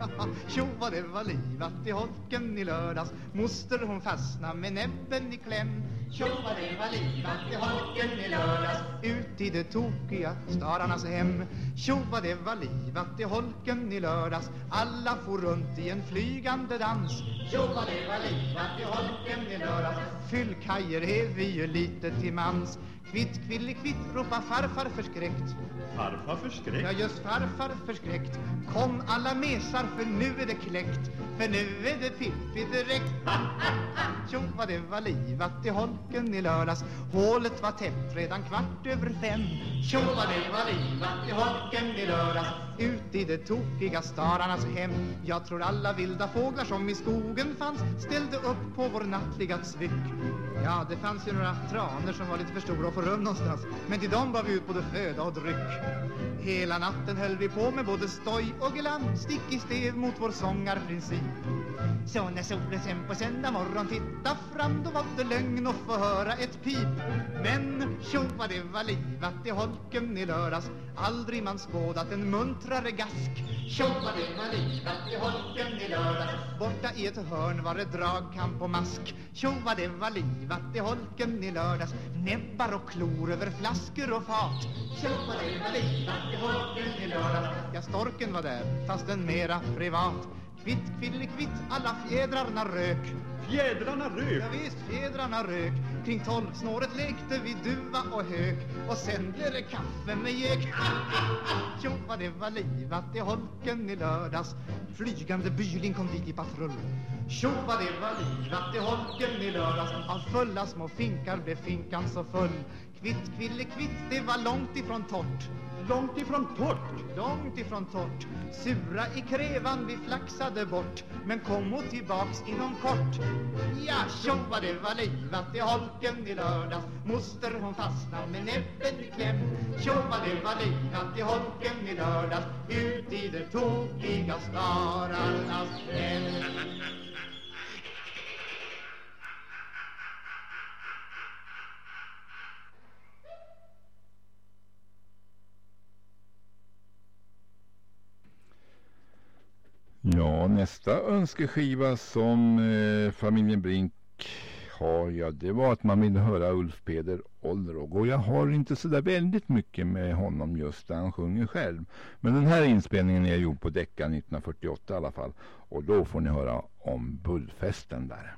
Tjo vad det var livat i holken i lördags. Moster hon fastna med näbben i kläm. Tjo vad det var livat i holken i lördags. Ut i det tokiga stararnas hem. Tjo vad det var livat i holken i lördags. Alla for runt i en flygande dans. Tjo vad det var livat i holken i lördags. Fyllkajer är vi ju lite till mans. Kvitt, kville, kvitt, ropar farfar förskräckt. Farfar förskräckt? Ja, just farfar förskräckt. Kom alla mesar för nu är det kläckt. För nu är det Pippi direkt Tjo vad det var livat i holken i lördags. Hålet var täppt redan kvart över fem. Tjo vad det var livat i holken i lördags ut i det tokiga stararnas hem. Jag tror alla vilda fåglar som i skogen fanns Ställde upp på vår nattliga tryck Ja, det fanns ju några traner som var lite för stora att få rum någonstans Men till dem var vi ut både föda och dryck. Hela natten höll vi på med både stoj och glam Stick i stev mot vår sångarprincip. Så när solen sen på söndag morgon titta fram Då var det lögn att få höra ett pip. Men tjo vad det var livat i holken i lördags. Aldrig man skådat en muntrare gask Tjo vad det var livat i holken i lördags. Borta i ett hörn var det dragkamp och mask Tjo vad det var livat i holken i lördags. Näbbar och klor över flaskor och fat Tjo vad det var livat i holken i lördags. Ja, storken var där, fast den mera privat. Kvitt, kvitt, alla fjädrarna rök. Fjädrarna rök? Ja visst, fjädrarna rök. Kring tolvsnåret lekte vi duva och hök. Och sen blev det kaffe med gök Tjo vad det var livat i holken i lördags. Flygande byling kom dit i patrull. Tjo vad det var livat i holken i lördags. Av fulla små finkar blev finkan så full. Kvitt, kville, kvitt, det var långt ifrån torrt Långt ifrån torrt? Långt ifrån torrt. Sura i krävan vi flaxade bort. Men kom och tillbaks inom kort. Ja, tjo vad det var livat i holken i lördags. Moster hon fastnade med näbben i kläm. Tjo vad det var livat i holken i lördags. Ut i det tokiga stararnas Ja, nästa önskeskiva som eh, familjen Brink har, ja det var att man ville höra Ulf Peder Olrog och jag har inte så där väldigt mycket med honom just där han sjunger själv. Men den här inspelningen är gjord på Decca 1948 i alla fall och då får ni höra om bullfesten där.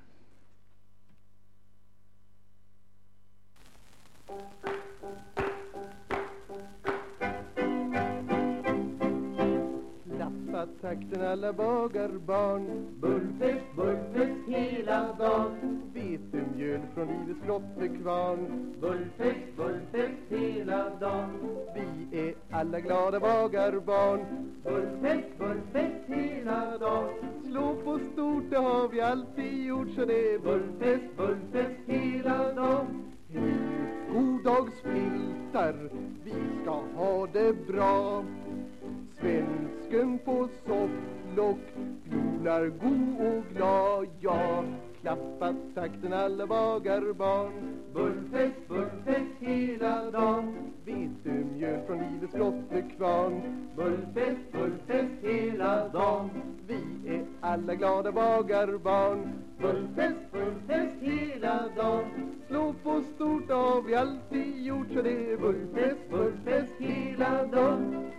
Takten alla bagarbarn Bullfest, bullfest hela dagen. Vetemjöl från livets flottekvarn Bullfest, bullfest hela dagen. Vi är alla glada bagarbarn Bullfest, bullfest hela dagen. Slå på stort, det har vi alltid gjort Så det är bullfest, bullfest hela dagen. Goddagsfiltar, vi ska ha det bra. Svensken på sofflock glonar god och glad. Ja, klappa takten alla bagarbarn Bullfest, bullfest hela dagen. Vetemjöl från livets grottekvarn Bullfest, bullfest hela dagen. Vi är alla glada bagarbarn Bullfest, bullfest hela dagen. Slå på stort har vi alltid gjort så det är bullfest, bullfest hela dagen.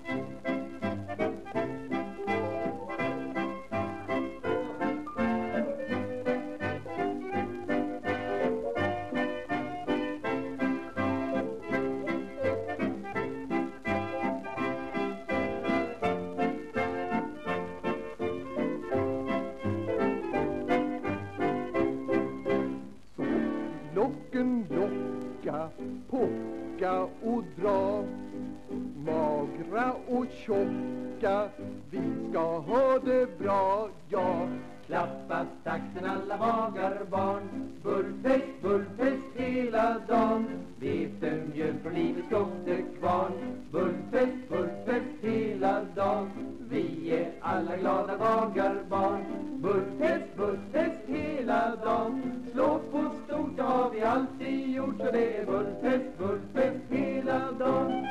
Och tjocka, vi ska ha det bra, ja. Klappa takten alla bagarbarn Bullfest, bullfest hela dagen Vetemjöl från livets grottekvarn Bullfest, bullfest hela dagen Vi är alla glada bagarbarn Bullfest, bullfest hela dagen Slå på stort det har vi alltid gjort Så det är bullfest, bullfest hela dagen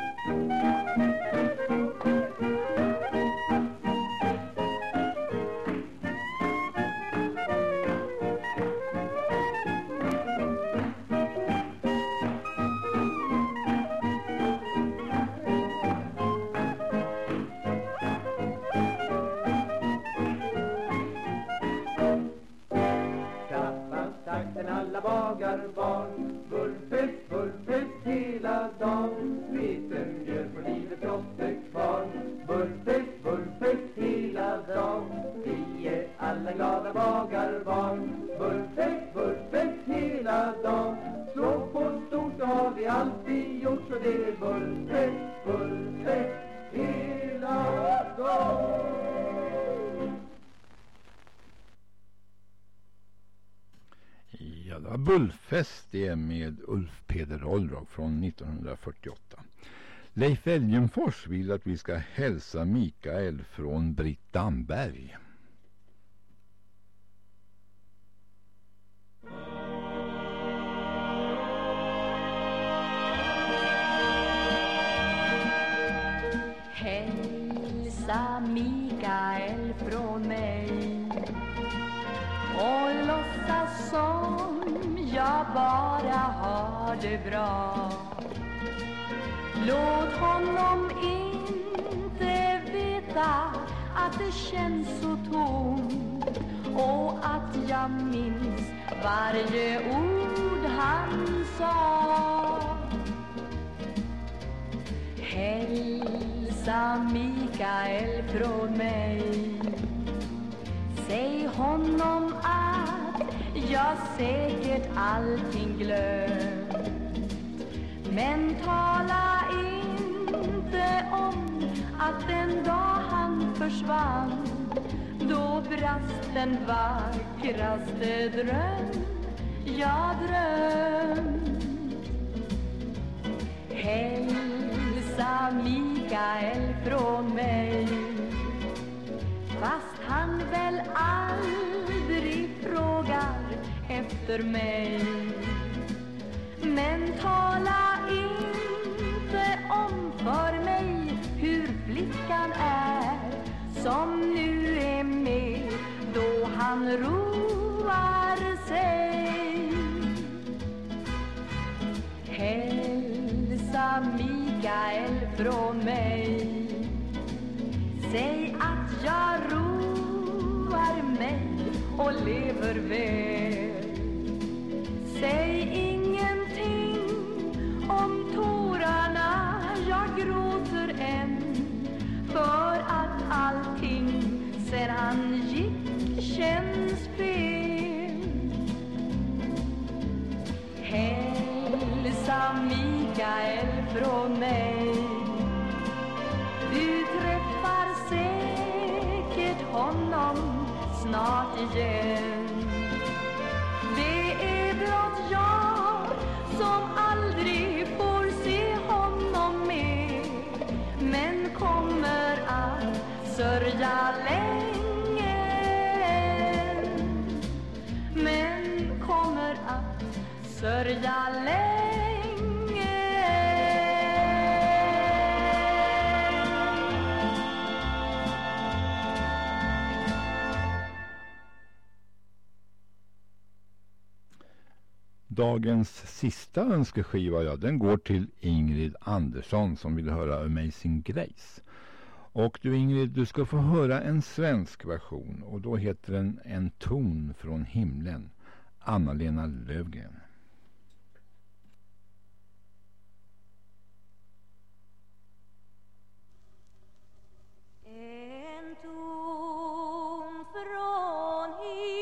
alla barn. Bullfest, bullfest hela dagen. Vetemjöl från livets kvar. Bullfest, bullfest hela dagen. Vi är alla glada bagarbarn Bullfest, bullfest hela dagen. Slå på stort det har vi alltid gjort Så det är bullfest, bullfest hela dagen Ja, det var Bullfest det med Ulf Peder Rollrock från 1948. Leif Elgenfors vill att vi ska hälsa Mikael från Britt Damberg. Bara ha det bra. Låt honom inte veta att det känns så tomt och att jag minns varje ord han sa. Hälsa Mikael från mig. Säg honom att jag säkert allting glömt. Men tala inte om att den dag han försvann. Då brast den vackraste dröm jag drömt. Hälsa Mikael från mig. Fast han väl aldrig efter mig. Men tala inte om för mig hur flickan är Som nu är med då han roar sig. Hälsa Mikael från mig. Säg att jag roar mig och lever väl. Säg ingenting om tårarna jag gråter än. För att allting sen han gick känns fel. Hälsa Mikael från mig. Du träffar säkert honom snart igen. som aldrig får se honom mer. Men kommer att sörja länge. Men kommer att sörja länge. Dagens sista önskeskiva, ja, den går till Ingrid Andersson som vill höra Amazing Grace. Och du Ingrid, du ska få höra en svensk version och då heter den En ton från himlen. Anna-Lena Lövgren. En ton från himlen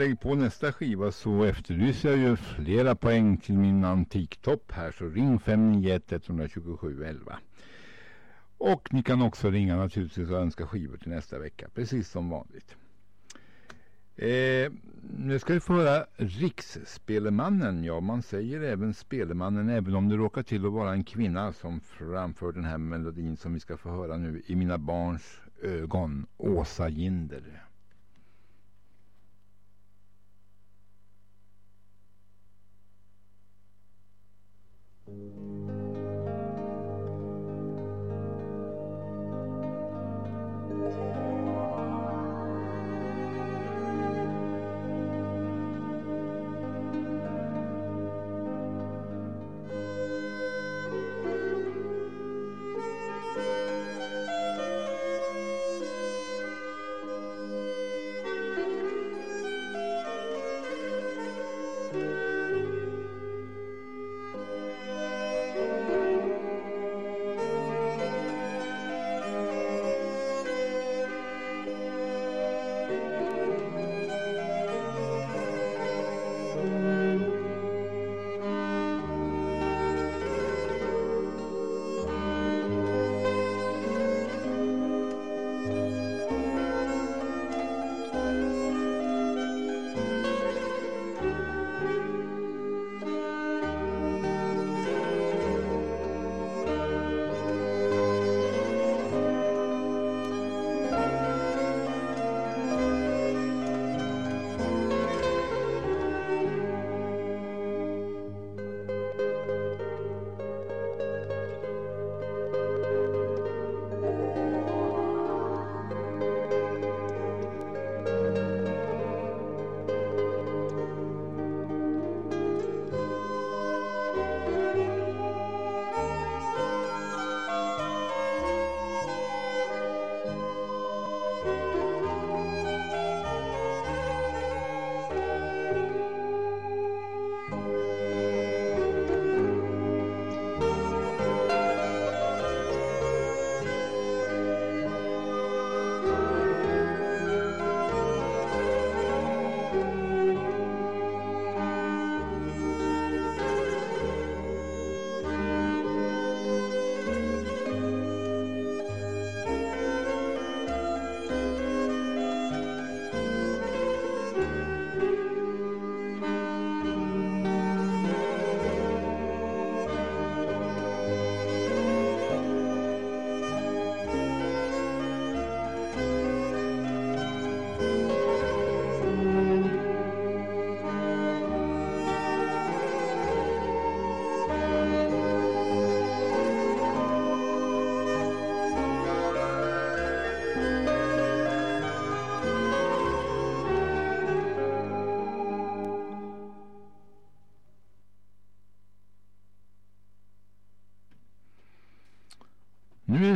lägger på nästa skiva så efterlyser jag ju flera poäng till min antiktopp här så ring 591 127 11. Och ni kan också ringa naturligtvis och önska skivor till nästa vecka precis som vanligt. Eh, nu ska vi få höra Riksspelemannen. Ja, man säger även Spelemannen även om det råkar till att vara en kvinna som framför den här melodin som vi ska få höra nu i mina barns ögon. Åsa Ginder.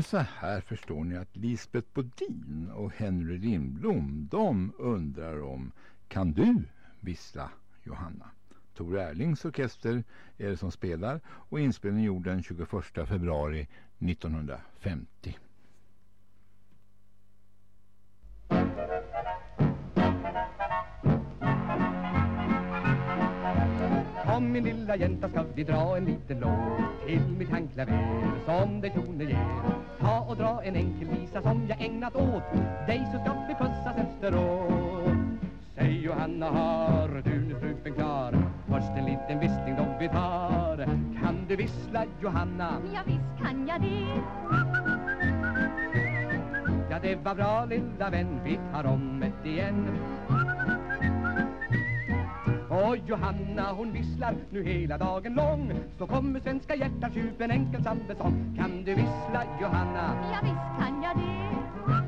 Så här förstår ni att Lisbeth Bodin och Henry Lindblom de undrar om kan du vissla Johanna? Tor Erlings orkester är det som spelar och inspelningen gjord den 21 februari 1950. Kom min lilla jänta ska vi dra en liten låt till mitt handklaver som det toner ger. Ta och dra en enkel visa som jag ägnat åt dig så ska vi pussas efteråt. Säg Johanna, har du nu strupen klar? Först en liten vissling då vi tar. Kan du vissla Johanna? Ja, visst kan jag det. Ja, det var bra lilla vän, vi tar om det igen. Och Johanna hon visslar nu hela dagen lång Så kommer svenska hjärtat tjup en enkel samvetsång Kan du vissla Johanna? Ja, visst kan jag det.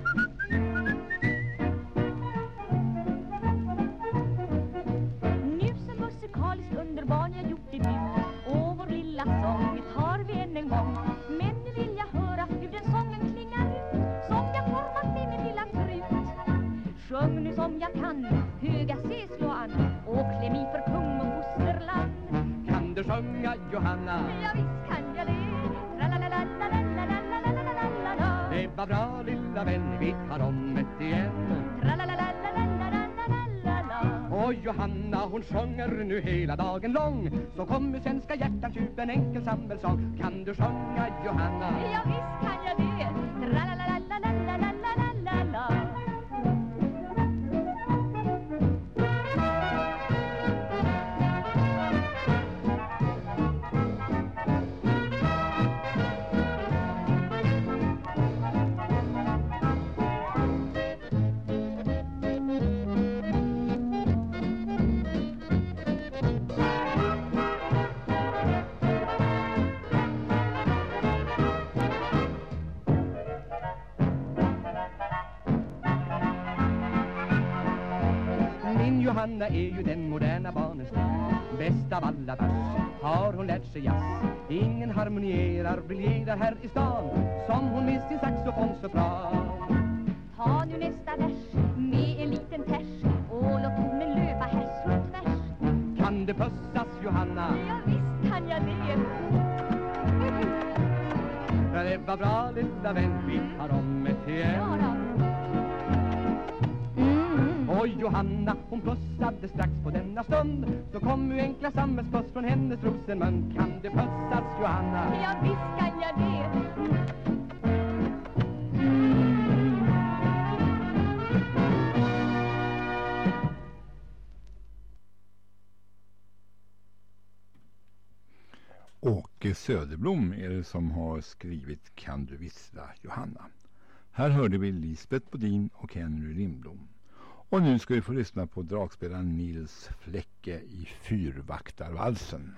Sjunger nu hela dagen lång. Så kom nu ska hjärtan tjup en enkel samhällssång Kan du sjunga Johanna? Ja visst. Johanna är ju den moderna barnens stil Bäst av alla vers har hon lärt sig jazz. Ingen harmonierar, briljerar här i stan Som hon med sin saxofonsopran Ta nu nästa vers med en liten ters Och låt tonen löpa härs och tvärs. Kan det pussas Johanna? Ja visst kan jag det. Ja, det var bra lilla vän, vi tar om ett igen Och Johanna, hon pussade strax på denna stund Så kom ju enkla samhällspuss från hennes rosenmun Kan det pussas Johanna? Ja visst kan jag det Åke Söderblom är det som har skrivit Kan du vissla Johanna. Här hörde vi Lisbeth Bodin och Henry Lindblom. Och nu ska vi få lyssna på dragspelaren Nils Fläcke i Fyrvaktarvalsen.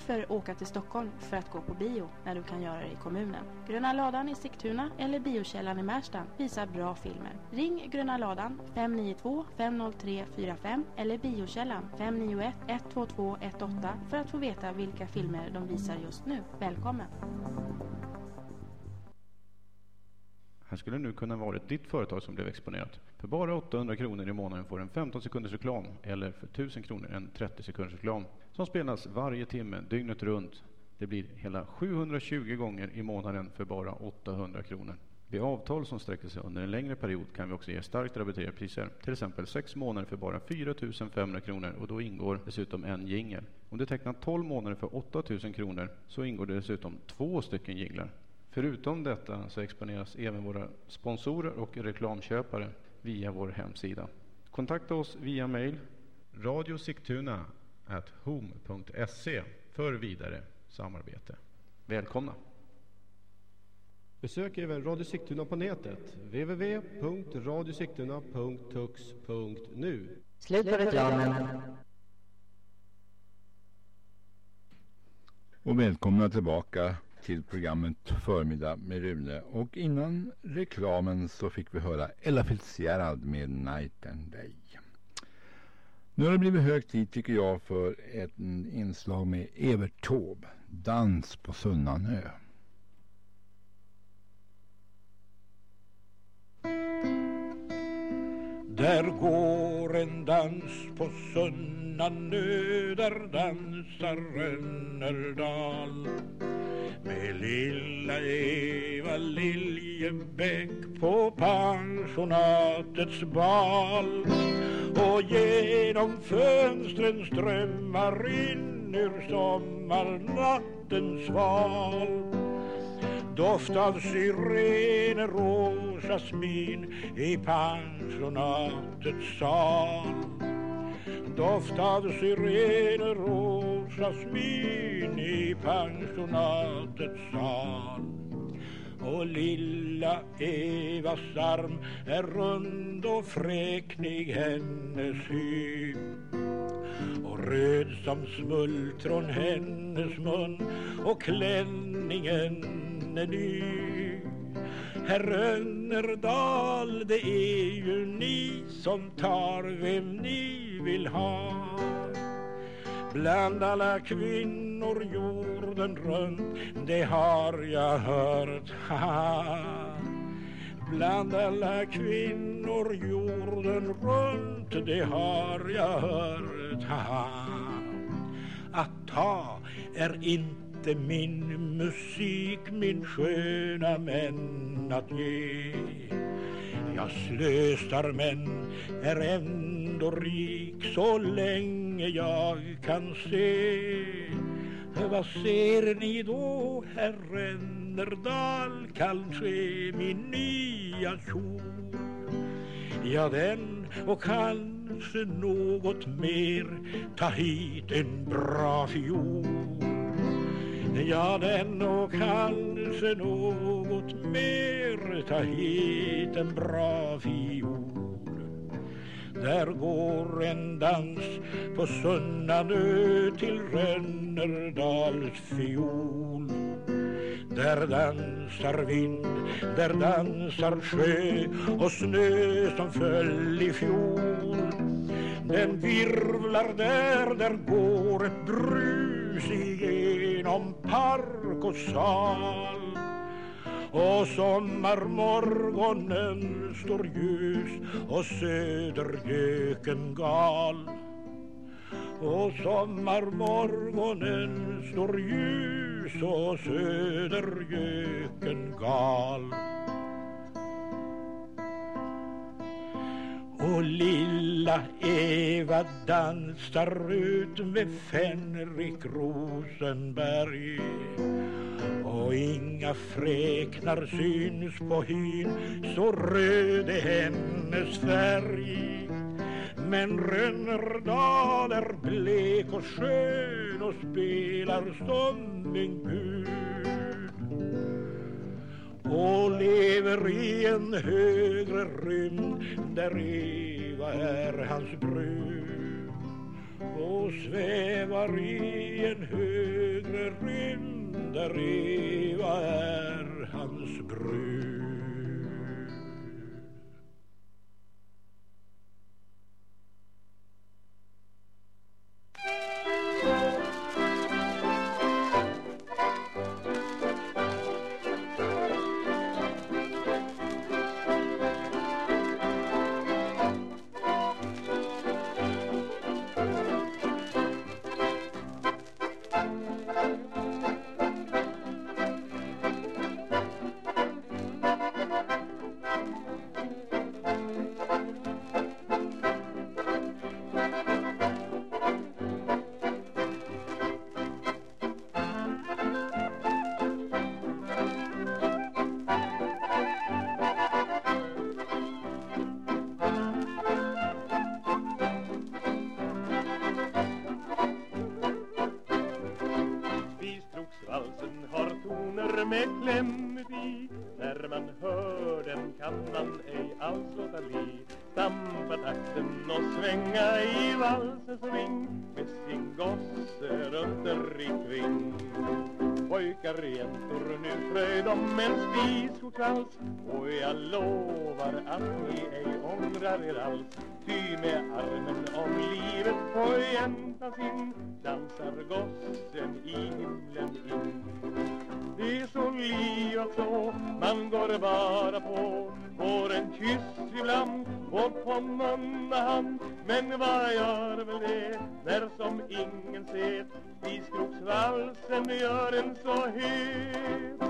Varför åka till Stockholm för att gå på bio när du kan göra det i kommunen? Gröna ladan i Sigtuna eller biokällan i Märsta visar bra filmer. Ring Gröna ladan 592 503 45 eller biokällan 591 122 18 för att få veta vilka filmer de visar just nu. Välkommen! Här skulle nu kunna varit ditt företag som blev exponerat. För bara 800 kronor i månaden får en 15 sekunders reklam eller för 1000 kronor en 30 sekunders reklam som spelas varje timme dygnet runt. Det blir hela 720 gånger i månaden för bara 800 kronor. Vid avtal som sträcker sig under en längre period kan vi också ge starkt rabatterade priser. Till exempel 6 månader för bara 4 500 kronor och då ingår dessutom en jingel. Om du tecknar 12 månader för 8 000 kronor så ingår det dessutom två stycken jinglar. Förutom detta så exponeras även våra sponsorer och reklamköpare via vår hemsida. Kontakta oss via mail radiosiktuna home.se för vidare samarbete. Välkomna! Besök även Radio Sigtuna på nätet. www.radiosigtuna.tux.nu Slut på reklamen. Och välkomna tillbaka till programmet Förmiddag med Rune. Och innan reklamen så fick vi höra Ella Fitzgerald med Night and Day. Nu har det blivit hög tid tycker jag för ett inslag med Evert Taube, Dans på Sunnanö. Där går en dans på Sunnanö Där dansar Rönnerdal Med lilla Eva Liljebäck På pensionatets bal och genom fönstren strömmar in Ur sommarnatten sval. Doft av syrener och jasmin i pensionatets sal. Doft av syrener och jasmin i pensionatets sal och lilla Evas arm är rund och fräknig hennes hy. Och röd som smultron hennes mun och klänningen är ny. Herr Önnerdal, det är ju ni som tar vem ni vill ha. Bland alla kvinnor jorden runt, det har jag hört, haha Bland alla kvinnor jorden runt, det har jag hört, haha Att ta är inte min musik, min sköna män att ge. Jag slösar men är ändå rik så länge jag kan se. Vad ser ni då, herr Rennerdal, kanske min nya kjol? Ja, den och kanske något mer, ta hit en bra fiol. Ja, den och kanske något mer, ta hit en bra fiol. Där går en dans på Sunnanö till Rönnerdals fiol. Där dansar vind, där dansar sjö och snö som föll i fjol. Den virvlar där, där går ett brus igenom park och sal. Och sommarmorgonen står ljus och södergöken gal. Och sommarmorgonen står ljus och södergöken gal. Och lilla Eva dansar ut med Fänrik Rosenberg och inga fräknar syns på hyn så röd är hennes färg. Men Rönnerdal är blek och skön och spelar som en gud. Och lever i en högre rymd där Eva är hans brud. Och svävar i en högre rymd där Eva är hans brud. När man hör den kan man ej alls låta bli Stampa takten och svänga i valsens ring Med sin gosse runt omkring Pojkar, jäntor, nu fröjd om en spiskokvals Och jag lovar att ni ej ångrar er alls. Ty med armen om livet på jäntan sin Dansar gossen i himlen in. Det är så livet så man går bara på. Får en kyss ibland och på munna hand. Men vad gör väl det när som ingen ser? Biskroksvalsen gör en så het.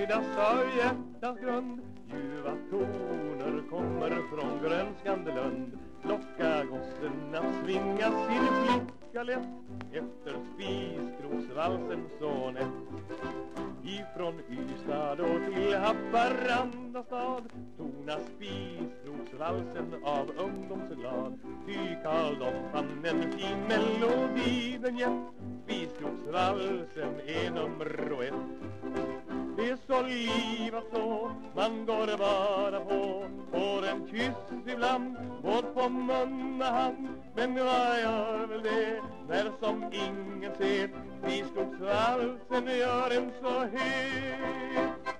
Höjdas av hjärtans grund. Ljuva toner kommer från grönskande lund. Locka gossen att svinga sin flicka lätt. Efter spiskroksvalsen så nätt. Ifrån Ystad och till Haparanda stad. Tonas spiskroksvalsen av ungdom så glad Ty Karl de fann en fin melodi den gett Biskopsvalsen är nummer ett. Det är så livat så man går bara på. Får en kyss ibland både på mun och hand. Men vad gör väl det när som ingen ser? Biskopsvalsen gör en så het.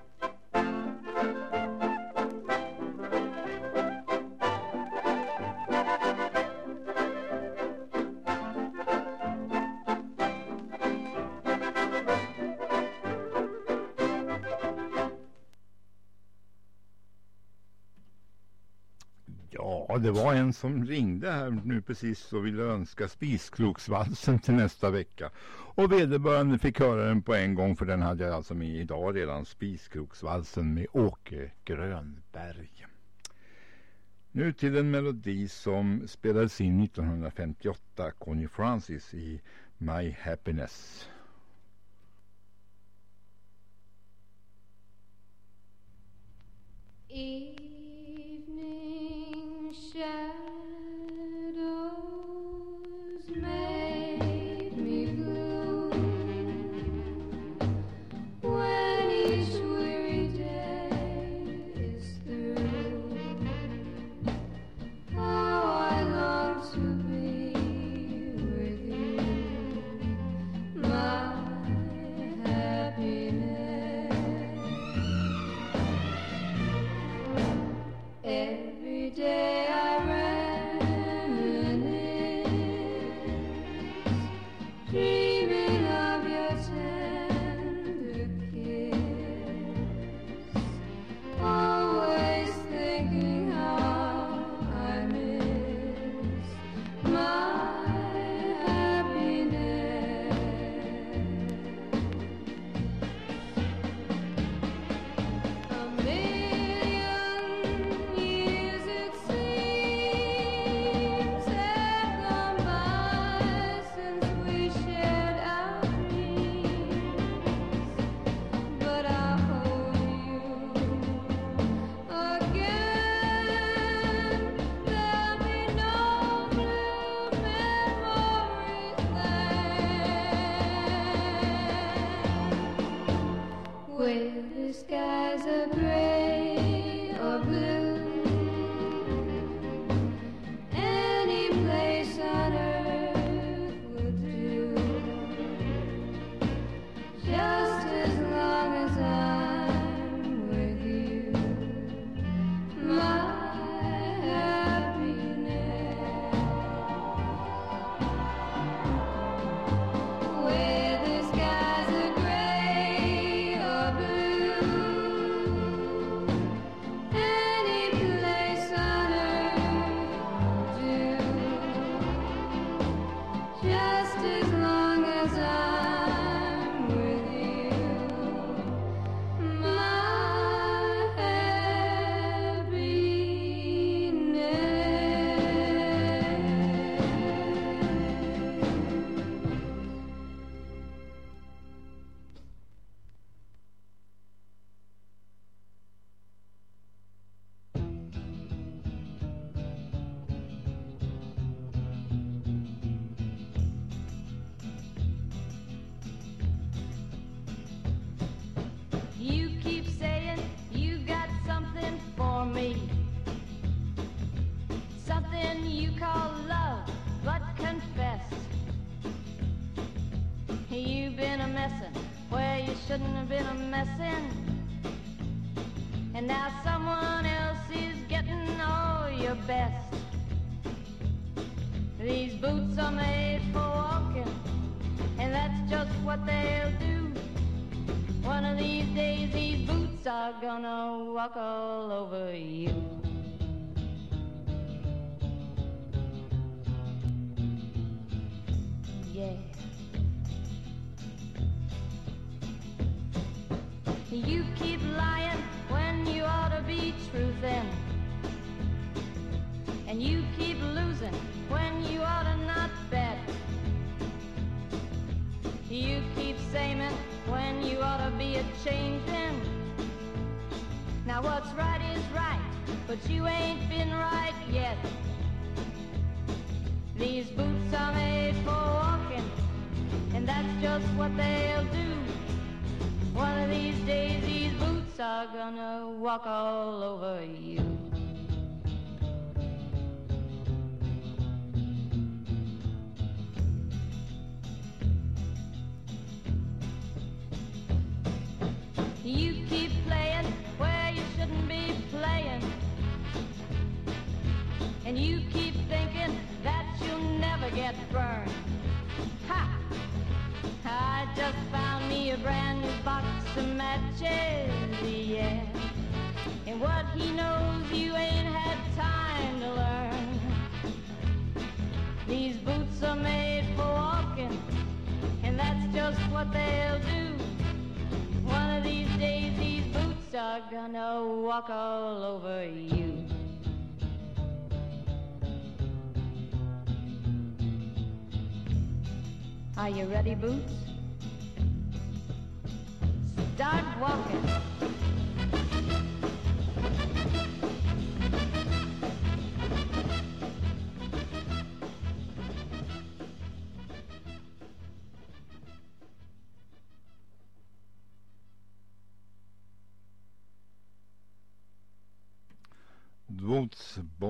Det var en som ringde här nu precis och ville önska spiskroksvalsen till nästa vecka. Och vederbörande fick höra den på en gång för den hade jag alltså med idag redan. Spiskroksvalsen med Åke Grönberg. Nu till en melodi som spelades in 1958, Connie Francis i My Happiness. E shine.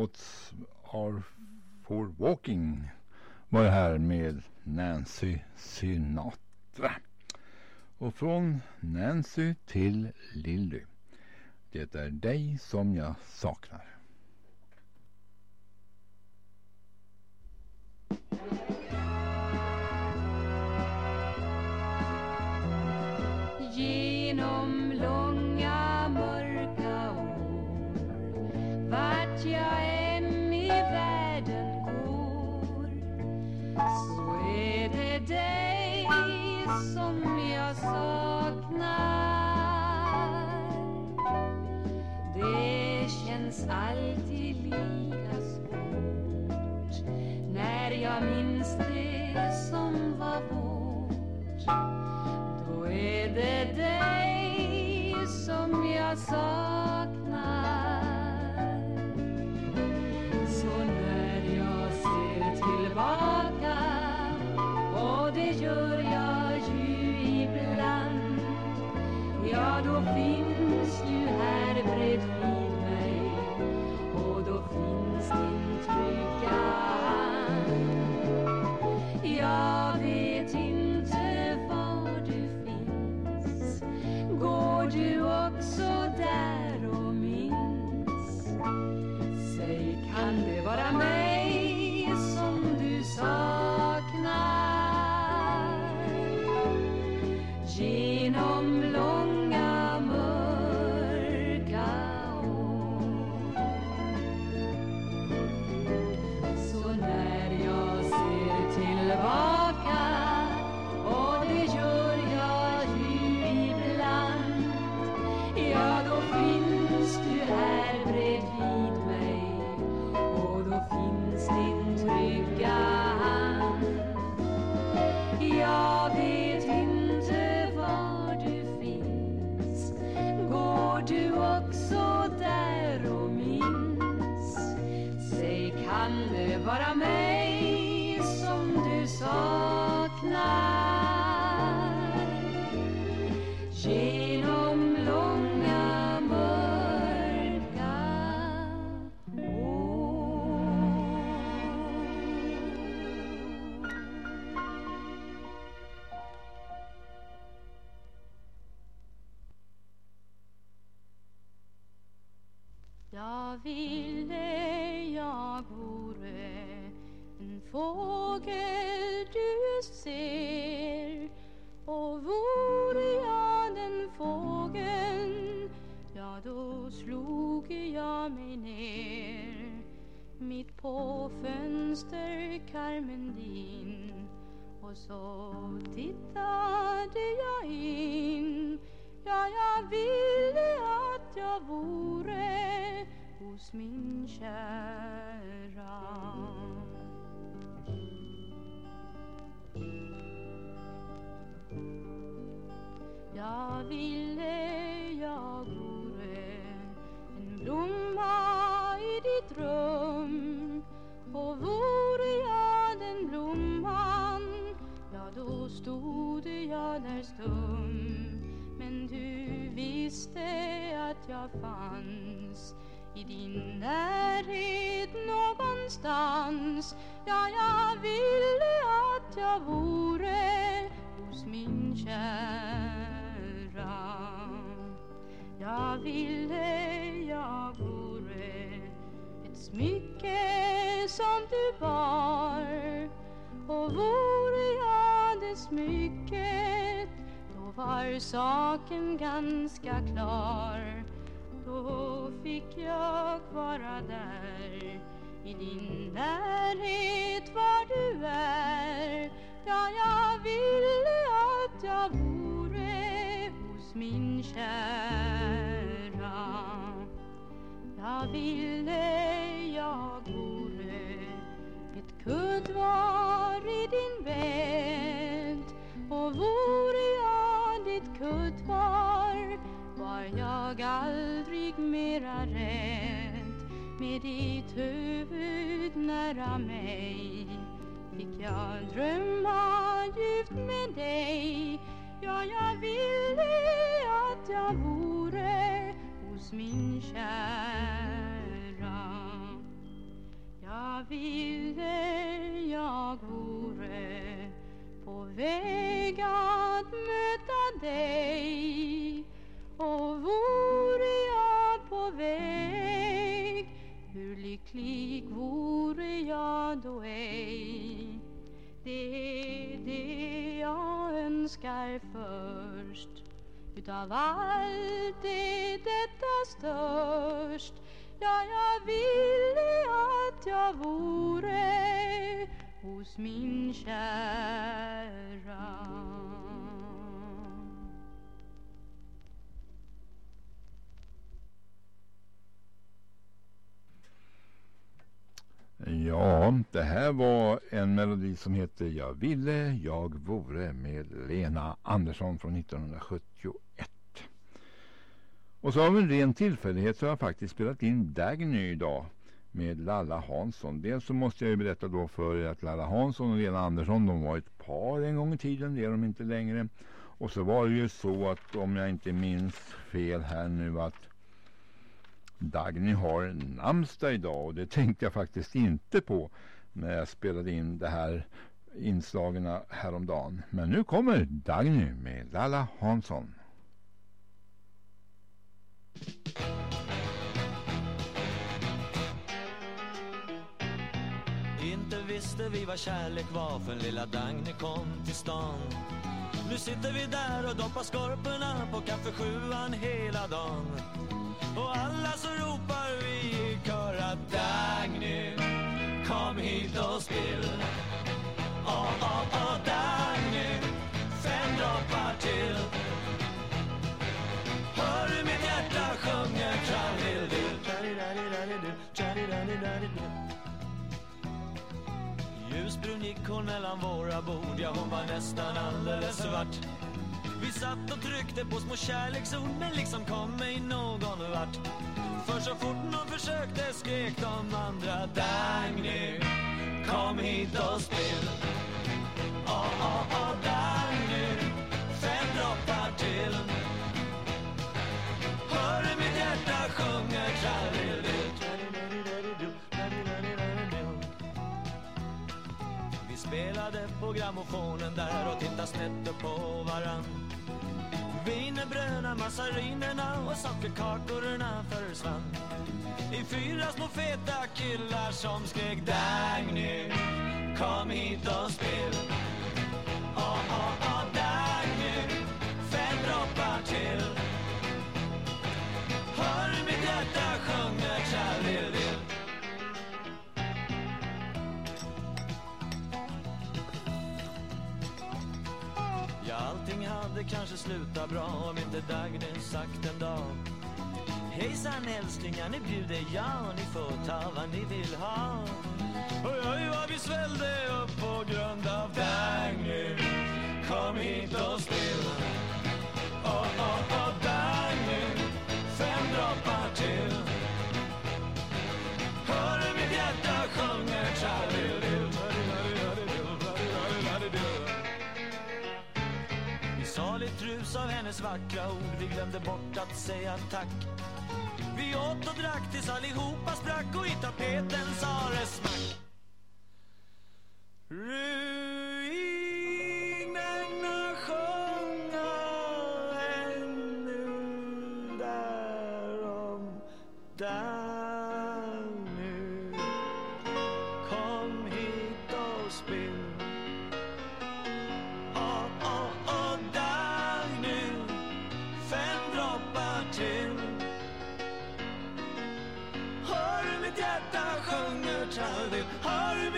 Thoughts Are For Walking var jag här med Nancy Sinatra. Och från Nancy till Lilly. Det är dig som jag saknar. Genom långa mörka vart jag än i världen går så är det dig som jag saknar. Det känns alltid lika svårt när jag minns det som var vårt. Då är det dig som jag saknar. tillbaka. Och det gör jag ju ibland. Ja, då finns du här bredvid mig. Och då finns din trygga väg att möta dig. Och vore jag på väg hur lycklig vore jag då ej? Det är det jag önskar först. Utav allt är detta störst. Ja, jag ville att jag vore hos min kära Ja, det här var en melodi som heter Jag ville jag vore med Lena Andersson från 1971. Och så av en ren tillfällighet så har jag faktiskt spelat in Dagny idag med Lalla Hansson. Dels så måste jag ju berätta då för er att Lalla Hansson och Lena Andersson de var ett par en gång i tiden, det är de inte längre. Och så var det ju så att om jag inte minns fel här nu att Dagny har namnsdag idag och det tänkte jag faktiskt inte på när jag spelade in det här inslagen häromdagen. Men nu kommer Dagny med Lalla Hansson. Vi vad kärlek var för lilla Dagny kom till stan Nu sitter vi där och doppar skorporna på kaffe sjuan hela dagen. Och alla så ropar vi i kör att Dagny, kom hit och spill. Hon mellan våra bord, ja hon var nästan alldeles svart. Vi satt och tryckte på små kärleksord men liksom kom ej någon vart. För så fort någon försökte skrek de andra Dagny, kom hit och spill Åh, ah, åh, ah, åh, ah, Dagny, på grammofonen där och tittade snett upp på varann. Wienerbröna, massarinerna och sockerkakorna försvann. I fyra små feta killar som skrek Dagny, kom hit och spill. Åh, åh, åh, Dagny, fem droppar till. Hör mitt hjärta sjunger. Hade kanske slutat bra om inte Dagny sagt en dag. Hejsan älsklingar, nu bjuder jag, ni får ta vad ni vill ha. Oj, oj, vad vi svällde upp på grund av Dagny. Kom hit och spill. Oh, oh, oh. Lite av hennes vackra ord. Vi glömde bort att säga tack. Vi åt och drack tills allihopa sprack Och i tapeten sa det smack. Ruin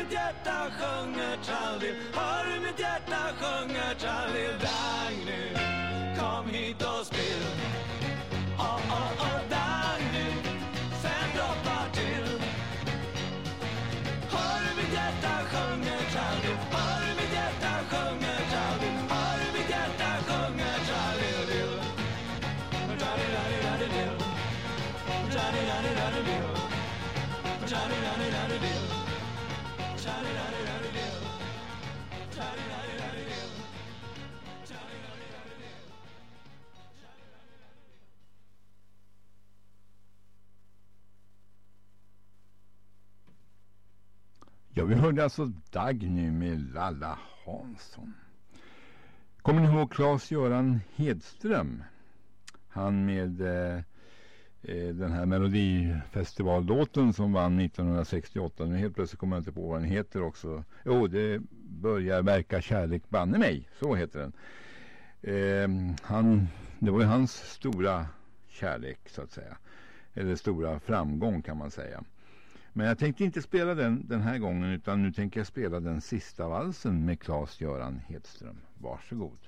mitt hjärta sjunger Charlie? Hör du mitt hjärta sjunger Charlie? Dagny Ja, vi hörde alltså Dagny med Lalla Hansson. Kommer ni ihåg Claes-Göran Hedström? Han med eh, eh den här melodifestivallåten som vann 1968. Nu helt plötsligt kommer jag inte på vad den heter också. Jo, det börjar verka kärlek banne mig. Så heter den. Eh, han, det var ju hans stora kärlek så att säga. Eller stora framgång kan man säga. Men jag tänkte inte spela den den här gången utan nu tänker jag spela den sista valsen med Claes-Göran Hedström. Varsågod.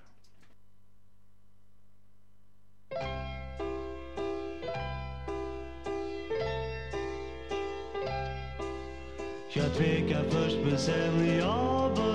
Jag tvekar först men sen jag börjar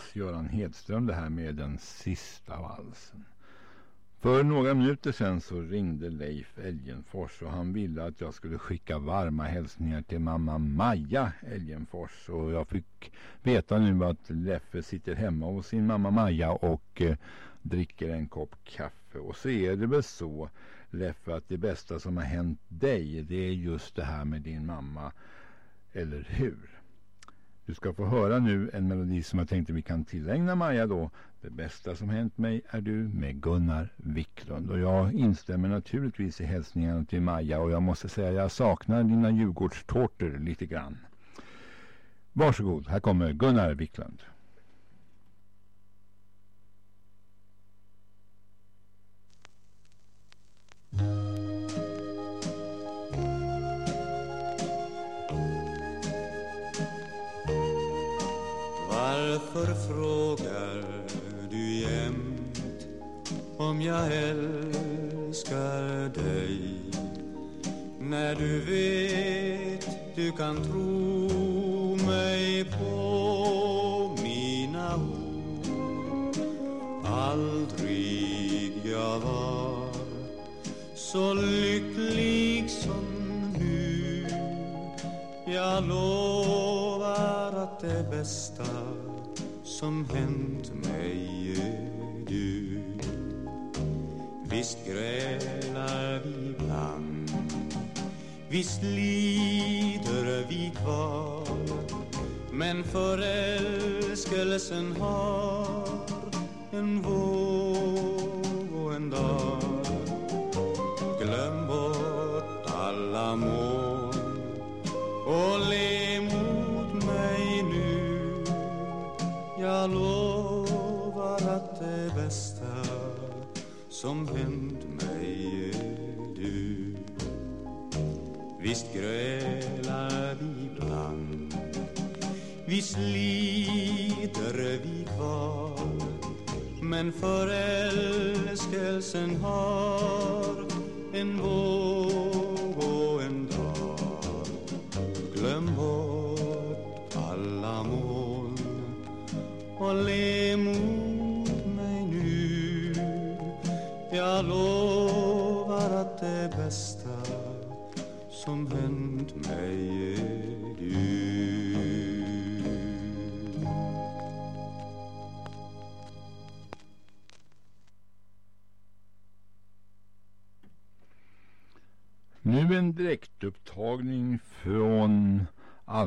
Claes-Göran Hedström det här med den sista valsen. För några minuter sedan så ringde Leif Elgenfors och han ville att jag skulle skicka varma hälsningar till mamma Maja Elgenfors. Och jag fick veta nu att Leffe sitter hemma hos sin mamma Maja och eh, dricker en kopp kaffe. Och så är det väl så Leffe att det bästa som har hänt dig det är just det här med din mamma. Eller hur? Du ska få höra nu en melodi som jag tänkte vi kan tillägna Maja då. Det bästa som hänt mig är du med Gunnar Wiklund. Och jag instämmer naturligtvis i hälsningarna till Maja och jag måste säga jag saknar dina Djurgårdstårtor lite grann. Varsågod, här kommer Gunnar Wiklund. Varför frågar du jämt om jag älskar dig? När du vet du kan tro mig på mina ord Aldrig jag var så lycklig som nu Jag lovar det bästa som hänt mig är du. Visst grälar vi ibland Visst lider vi kvar Men förälskelsen har en våg och en dag. Glöm bort alla mål. Visst lider vi kvar Men förälskelsen har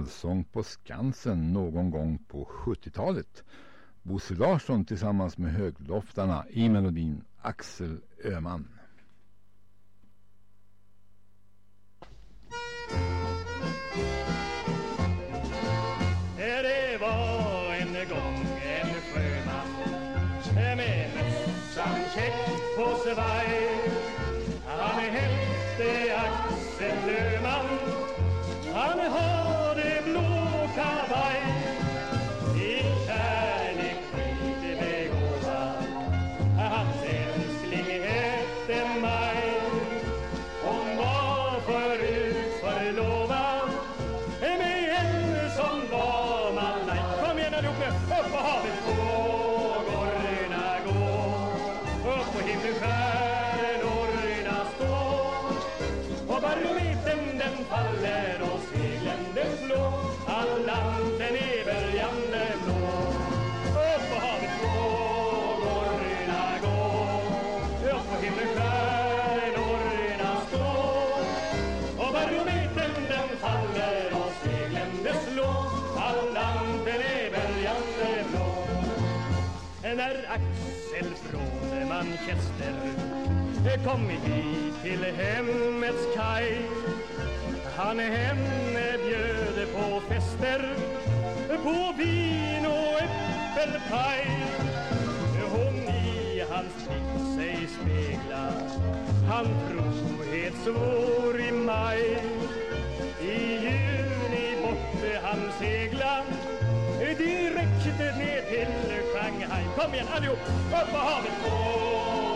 Allsång på Skansen någon gång på 70-talet. Bosse Larsson tillsammans med Högloftarna i melodin Axel Öman. Det var en gång en sjöman med mössan käck på svaj. Axel från Manchester. Kom hit till hemmets kaj. Han henne bjöd på fester på vin och äppelpaj. Hon i hans blick sig spegla Han trohet svår i maj. I juni borte han segla Direkt ner till Shanghai. Kom igen allihop, upp på havet.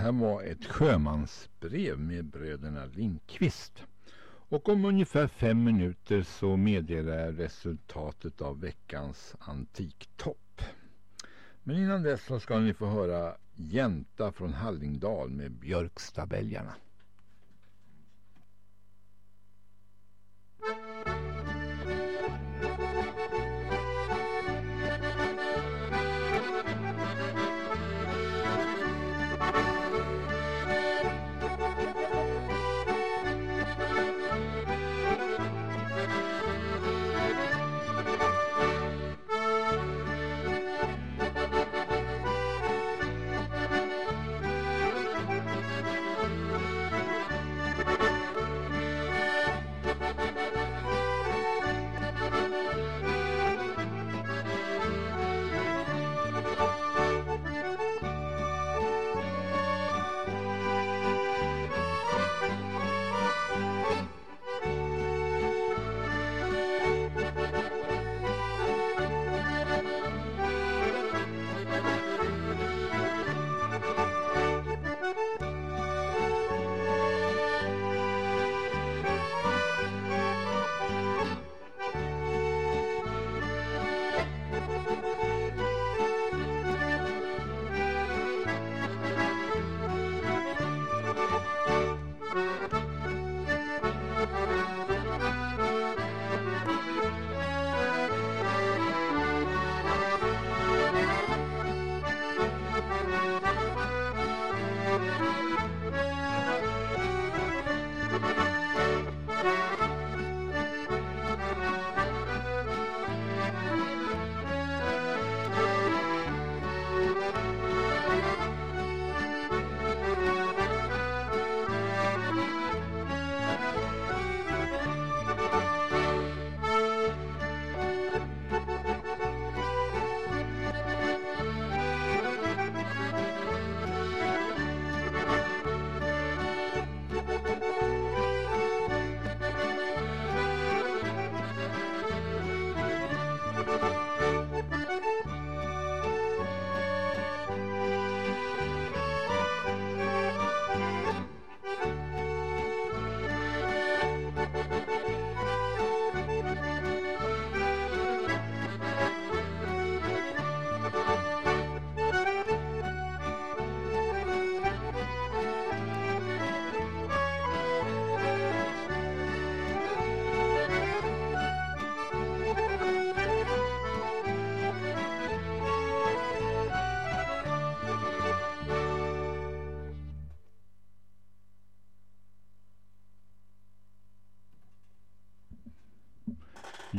Här var ett sjömansbrev med bröderna Linkvist. Och om ungefär fem minuter så meddelar jag resultatet av veckans antiktopp. Men innan dess så ska ni få höra Jänta från Hallingdal med Björkstabälgarna.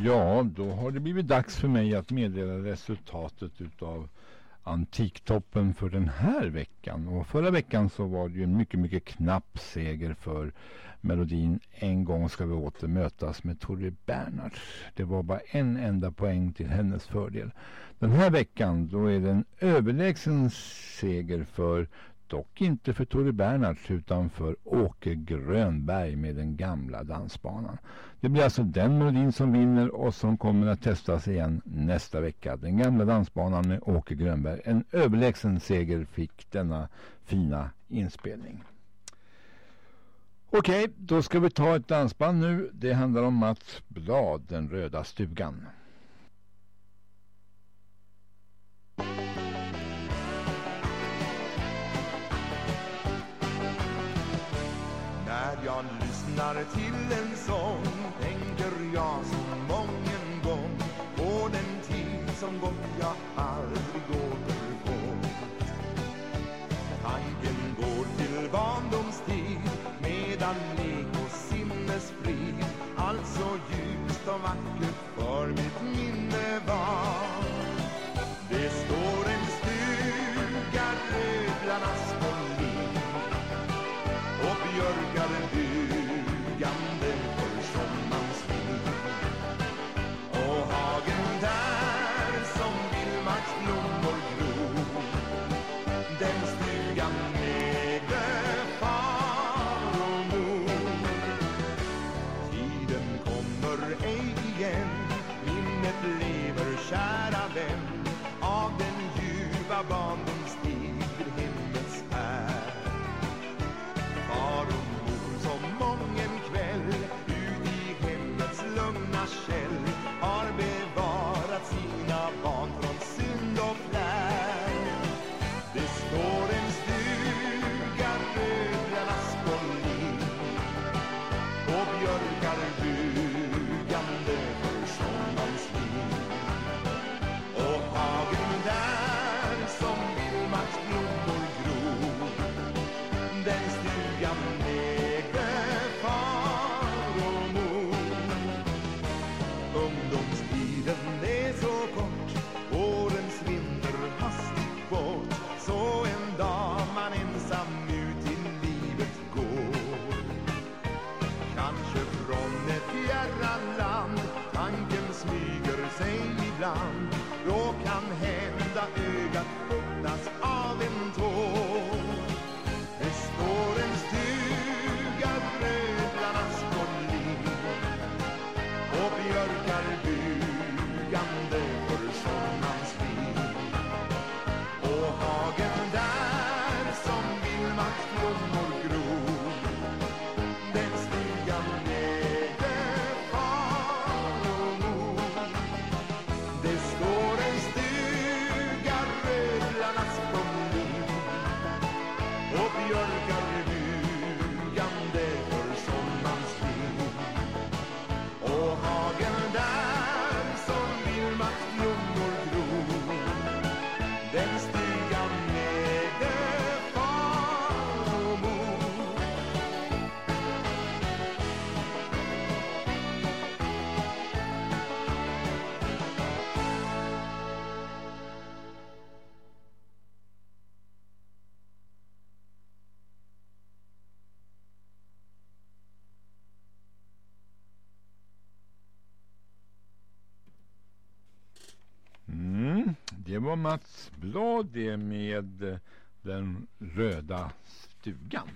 Ja, då har det blivit dags för mig att meddela resultatet utav Antiktoppen för den här veckan. Och förra veckan så var det ju en mycket, mycket knapp seger för melodin En gång ska vi åter mötas med Torre Bernhards. Det var bara en enda poäng till hennes fördel. Den här veckan då är det en överlägsen seger för dock inte för Tore Bernhards utan för Åke Grönberg med den gamla dansbanan. Det blir alltså den melodin som vinner och som kommer att testas igen nästa vecka. Den gamla dansbanan med Åke Grönberg. En överlägsen seger fick denna fina inspelning. Okej, då ska vi ta ett dansband nu. Det handlar om Mats Blad, Den röda stugan. Lyssnar till en sång. Tänker jag så mången gång på den tid som gått jag aldrig återfått. Tanken går till barndomstid medan lek och sinnesfrid allt så ljust och vackert. Mats det med den röda stugan.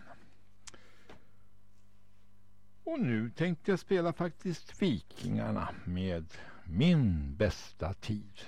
Och nu tänkte jag spela faktiskt Vikingarna med Min bästa tid.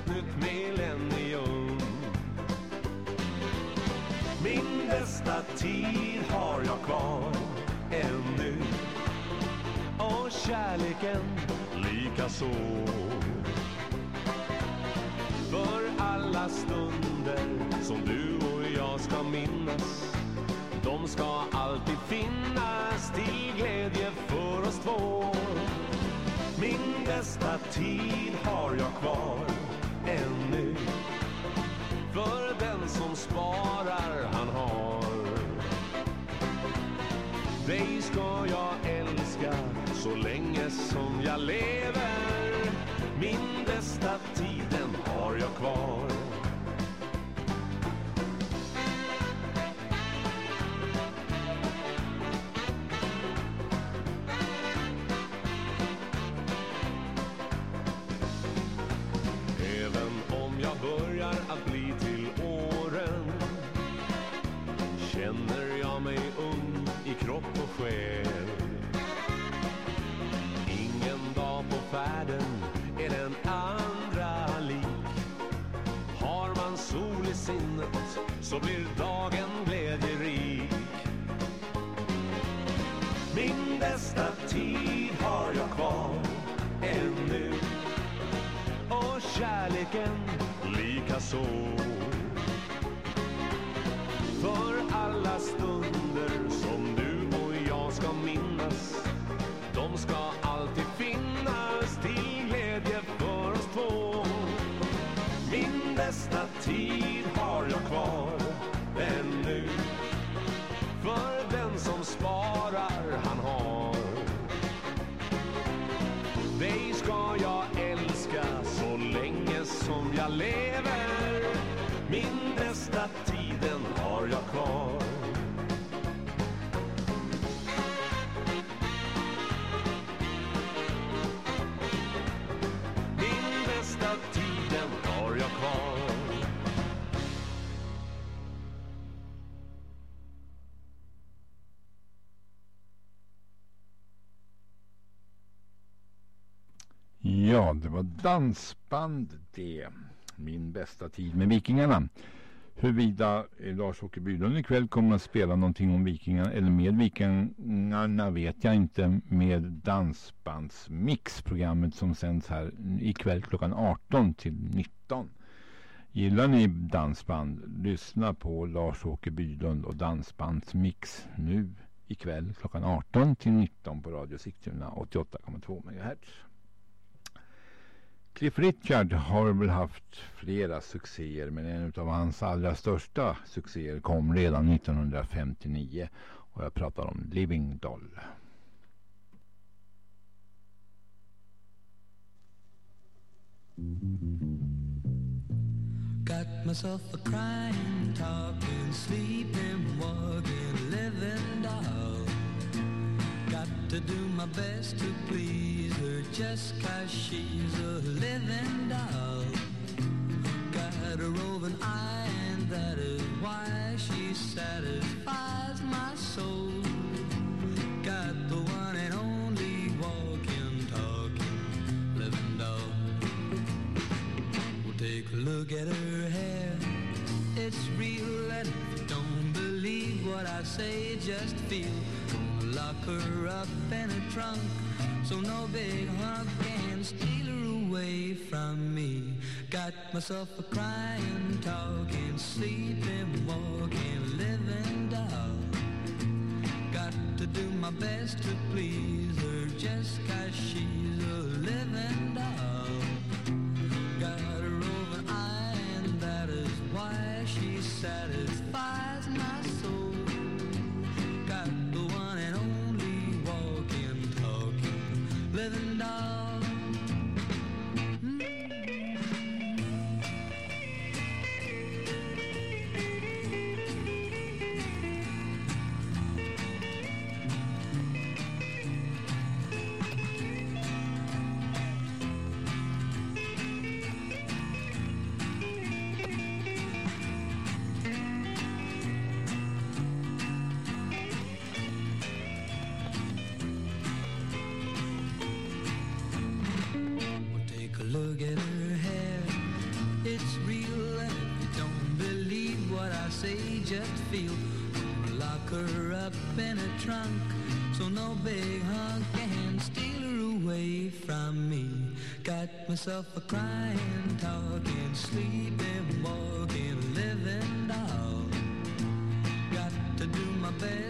Ett nytt millennium Min bästa tid har jag kvar ännu och kärleken lika så. För alla stunder som du och jag ska minnas de ska alltid finnas till glädje för oss två. Min bästa tid har jag kvar den som sparar han har. Dig ska jag älska så länge som jag lever Min bästa tiden har jag kvar så blir dagen glädjerik Min bästa tid har jag kvar ännu och kärleken lika så. För alla stunder som du och jag ska minnas de ska alltid finnas till glädje för oss två. Min bästa tid Ja, det var dansband det. Min bästa tid med Vikingarna. Huruvida Lars-Åke Bylund ikväll kommer att spela någonting om Vikingarna eller med Vikingarna vet jag inte. Med Dansbandsmix, programmet som sänds här ikväll klockan 18 till 19. Gillar ni dansband? Lyssna på Lars-Åke Bylund och Dansbandsmix nu ikväll klockan 18 till 19 på Radio Sigtuna 88,2 MHz. Cliff Richard har väl haft flera succéer men en av hans allra största succéer kom redan 1959 Och jag pratar om Living Doll. Got myself a crying, talking, sleeping, walking, living doll. Got to do my best to please just 'cause she's a living doll. Got a roving eye, and that is why she satisfies my soul. Got the one and only walking, talking, living doll. Well, take a look at her hair. It's real, and if you don't believe what I say, just feel. Gonna lock her up in a trunk, so no big hunk can steal her away from me. Got myself a crying, talking, sleeping, walking, living doll. Got to do my best to please her, just 'cause she's a living doll. Got a roving eye, and that is why she satisfies living doll. Just feel. Lock her up in a trunk, so no big hunk can steal her away from me. Got myself a crying, talking, sleeping, walking, living doll. Got to do my best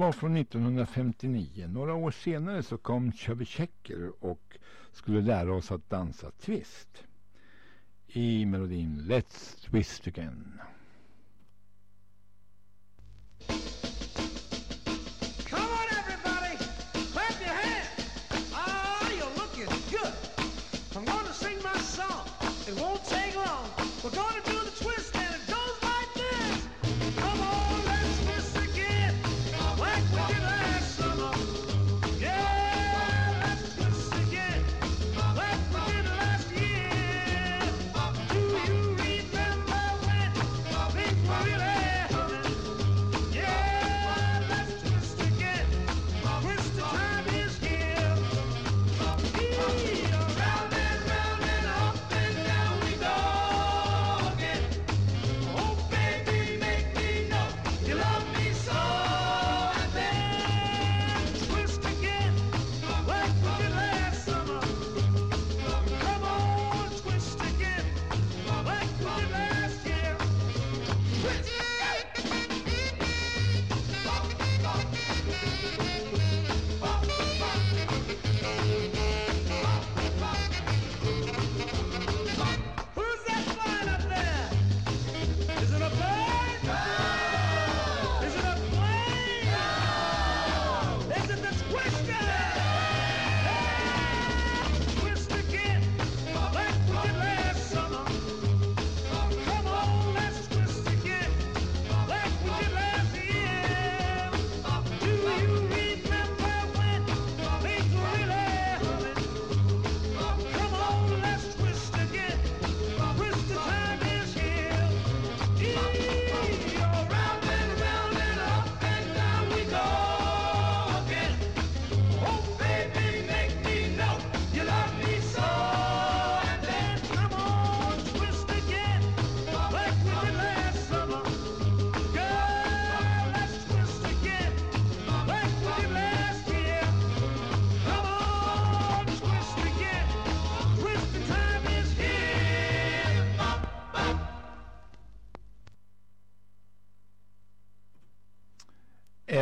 var från 1959. Några år senare så kom Chubby Checker och skulle lära oss att dansa twist. I melodin Let's Twist Again.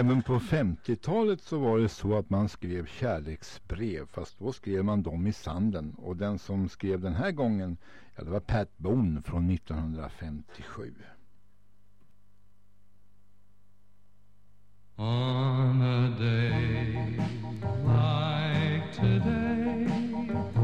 Även på 50-talet så var det så att man skrev kärleksbrev fast då skrev man dem i sanden och den som skrev den här gången ja, det var Pat Boone från 1957. On a day like today,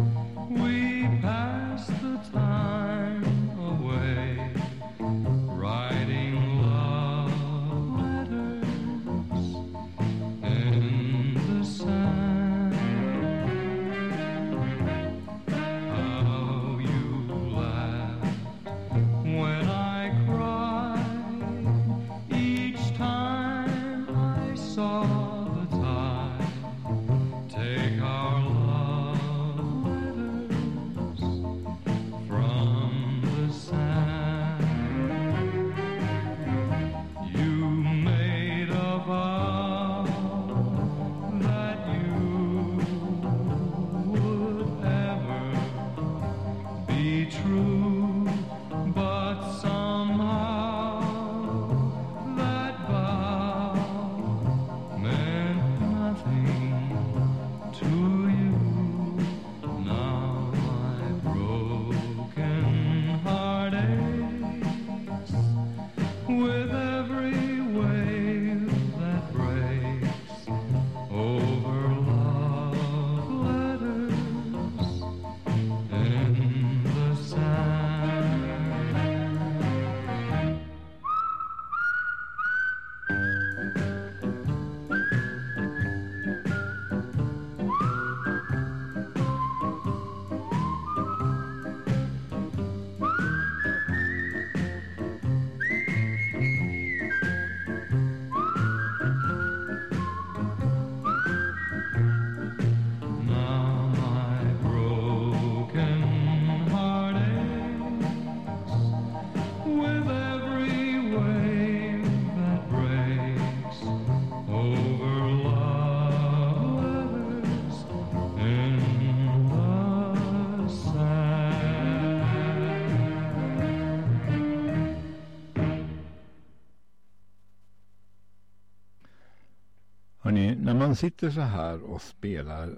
man sitter så här och spelar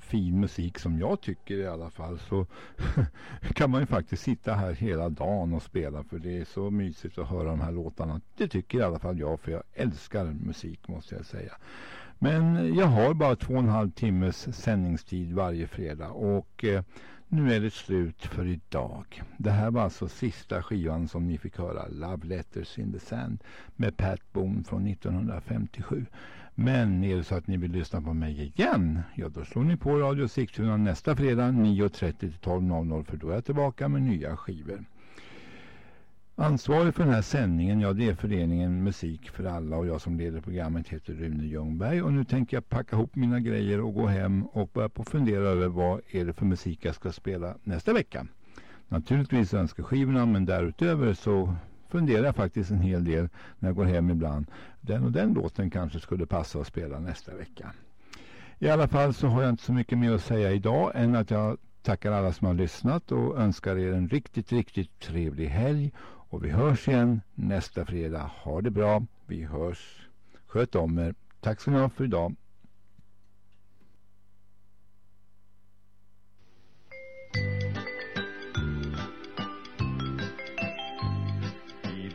fin musik som jag tycker i alla fall så kan man ju faktiskt sitta här hela dagen och spela för det är så mysigt att höra de här låtarna. Det tycker i alla fall jag för jag älskar musik måste jag säga. Men jag har bara två och en halv timmes sändningstid varje fredag och eh, nu är det slut för idag. Det här var alltså sista skivan som ni fick höra, Love Letters in the Sand med Pat Boone från 1957. Men är det så att ni vill lyssna på mig igen, ja då slår ni på Radio Sigtuna nästa fredag 9.30 till 12.00 för då är jag tillbaka med nya skivor. Ansvarig för den här sändningen, ja det är föreningen Musik för alla och jag som leder programmet heter Rune Ljungberg och nu tänker jag packa ihop mina grejer och gå hem och börja på fundera över vad är det för musik jag ska spela nästa vecka. Naturligtvis önskeskivorna men därutöver så funderar jag faktiskt en hel del när jag går hem ibland. Den och den låten kanske skulle passa att spela nästa vecka. I alla fall så har jag inte så mycket mer att säga idag än att jag tackar alla som har lyssnat och önskar er en riktigt, riktigt trevlig helg. Och vi hörs igen nästa fredag. Ha det bra. Vi hörs. Sköt om er. Tack så mycket för idag.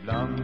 Ibland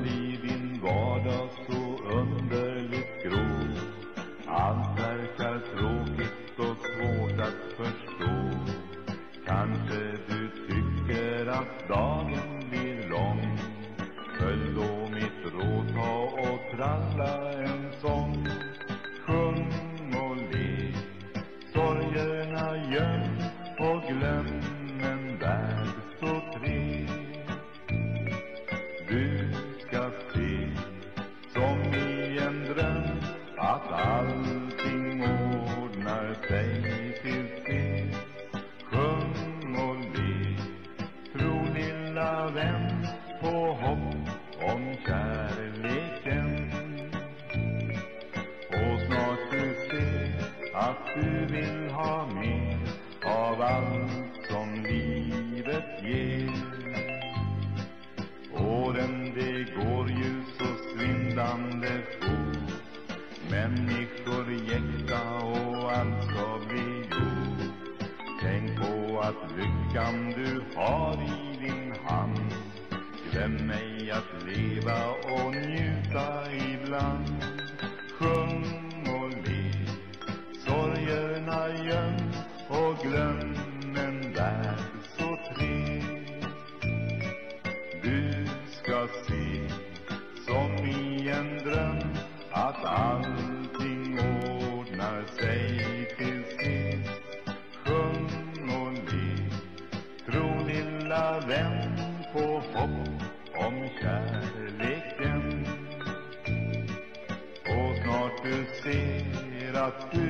lyckan du har i din hand. Glöm mig att leva och njuta ibland. kärleken. Och snart du ser att du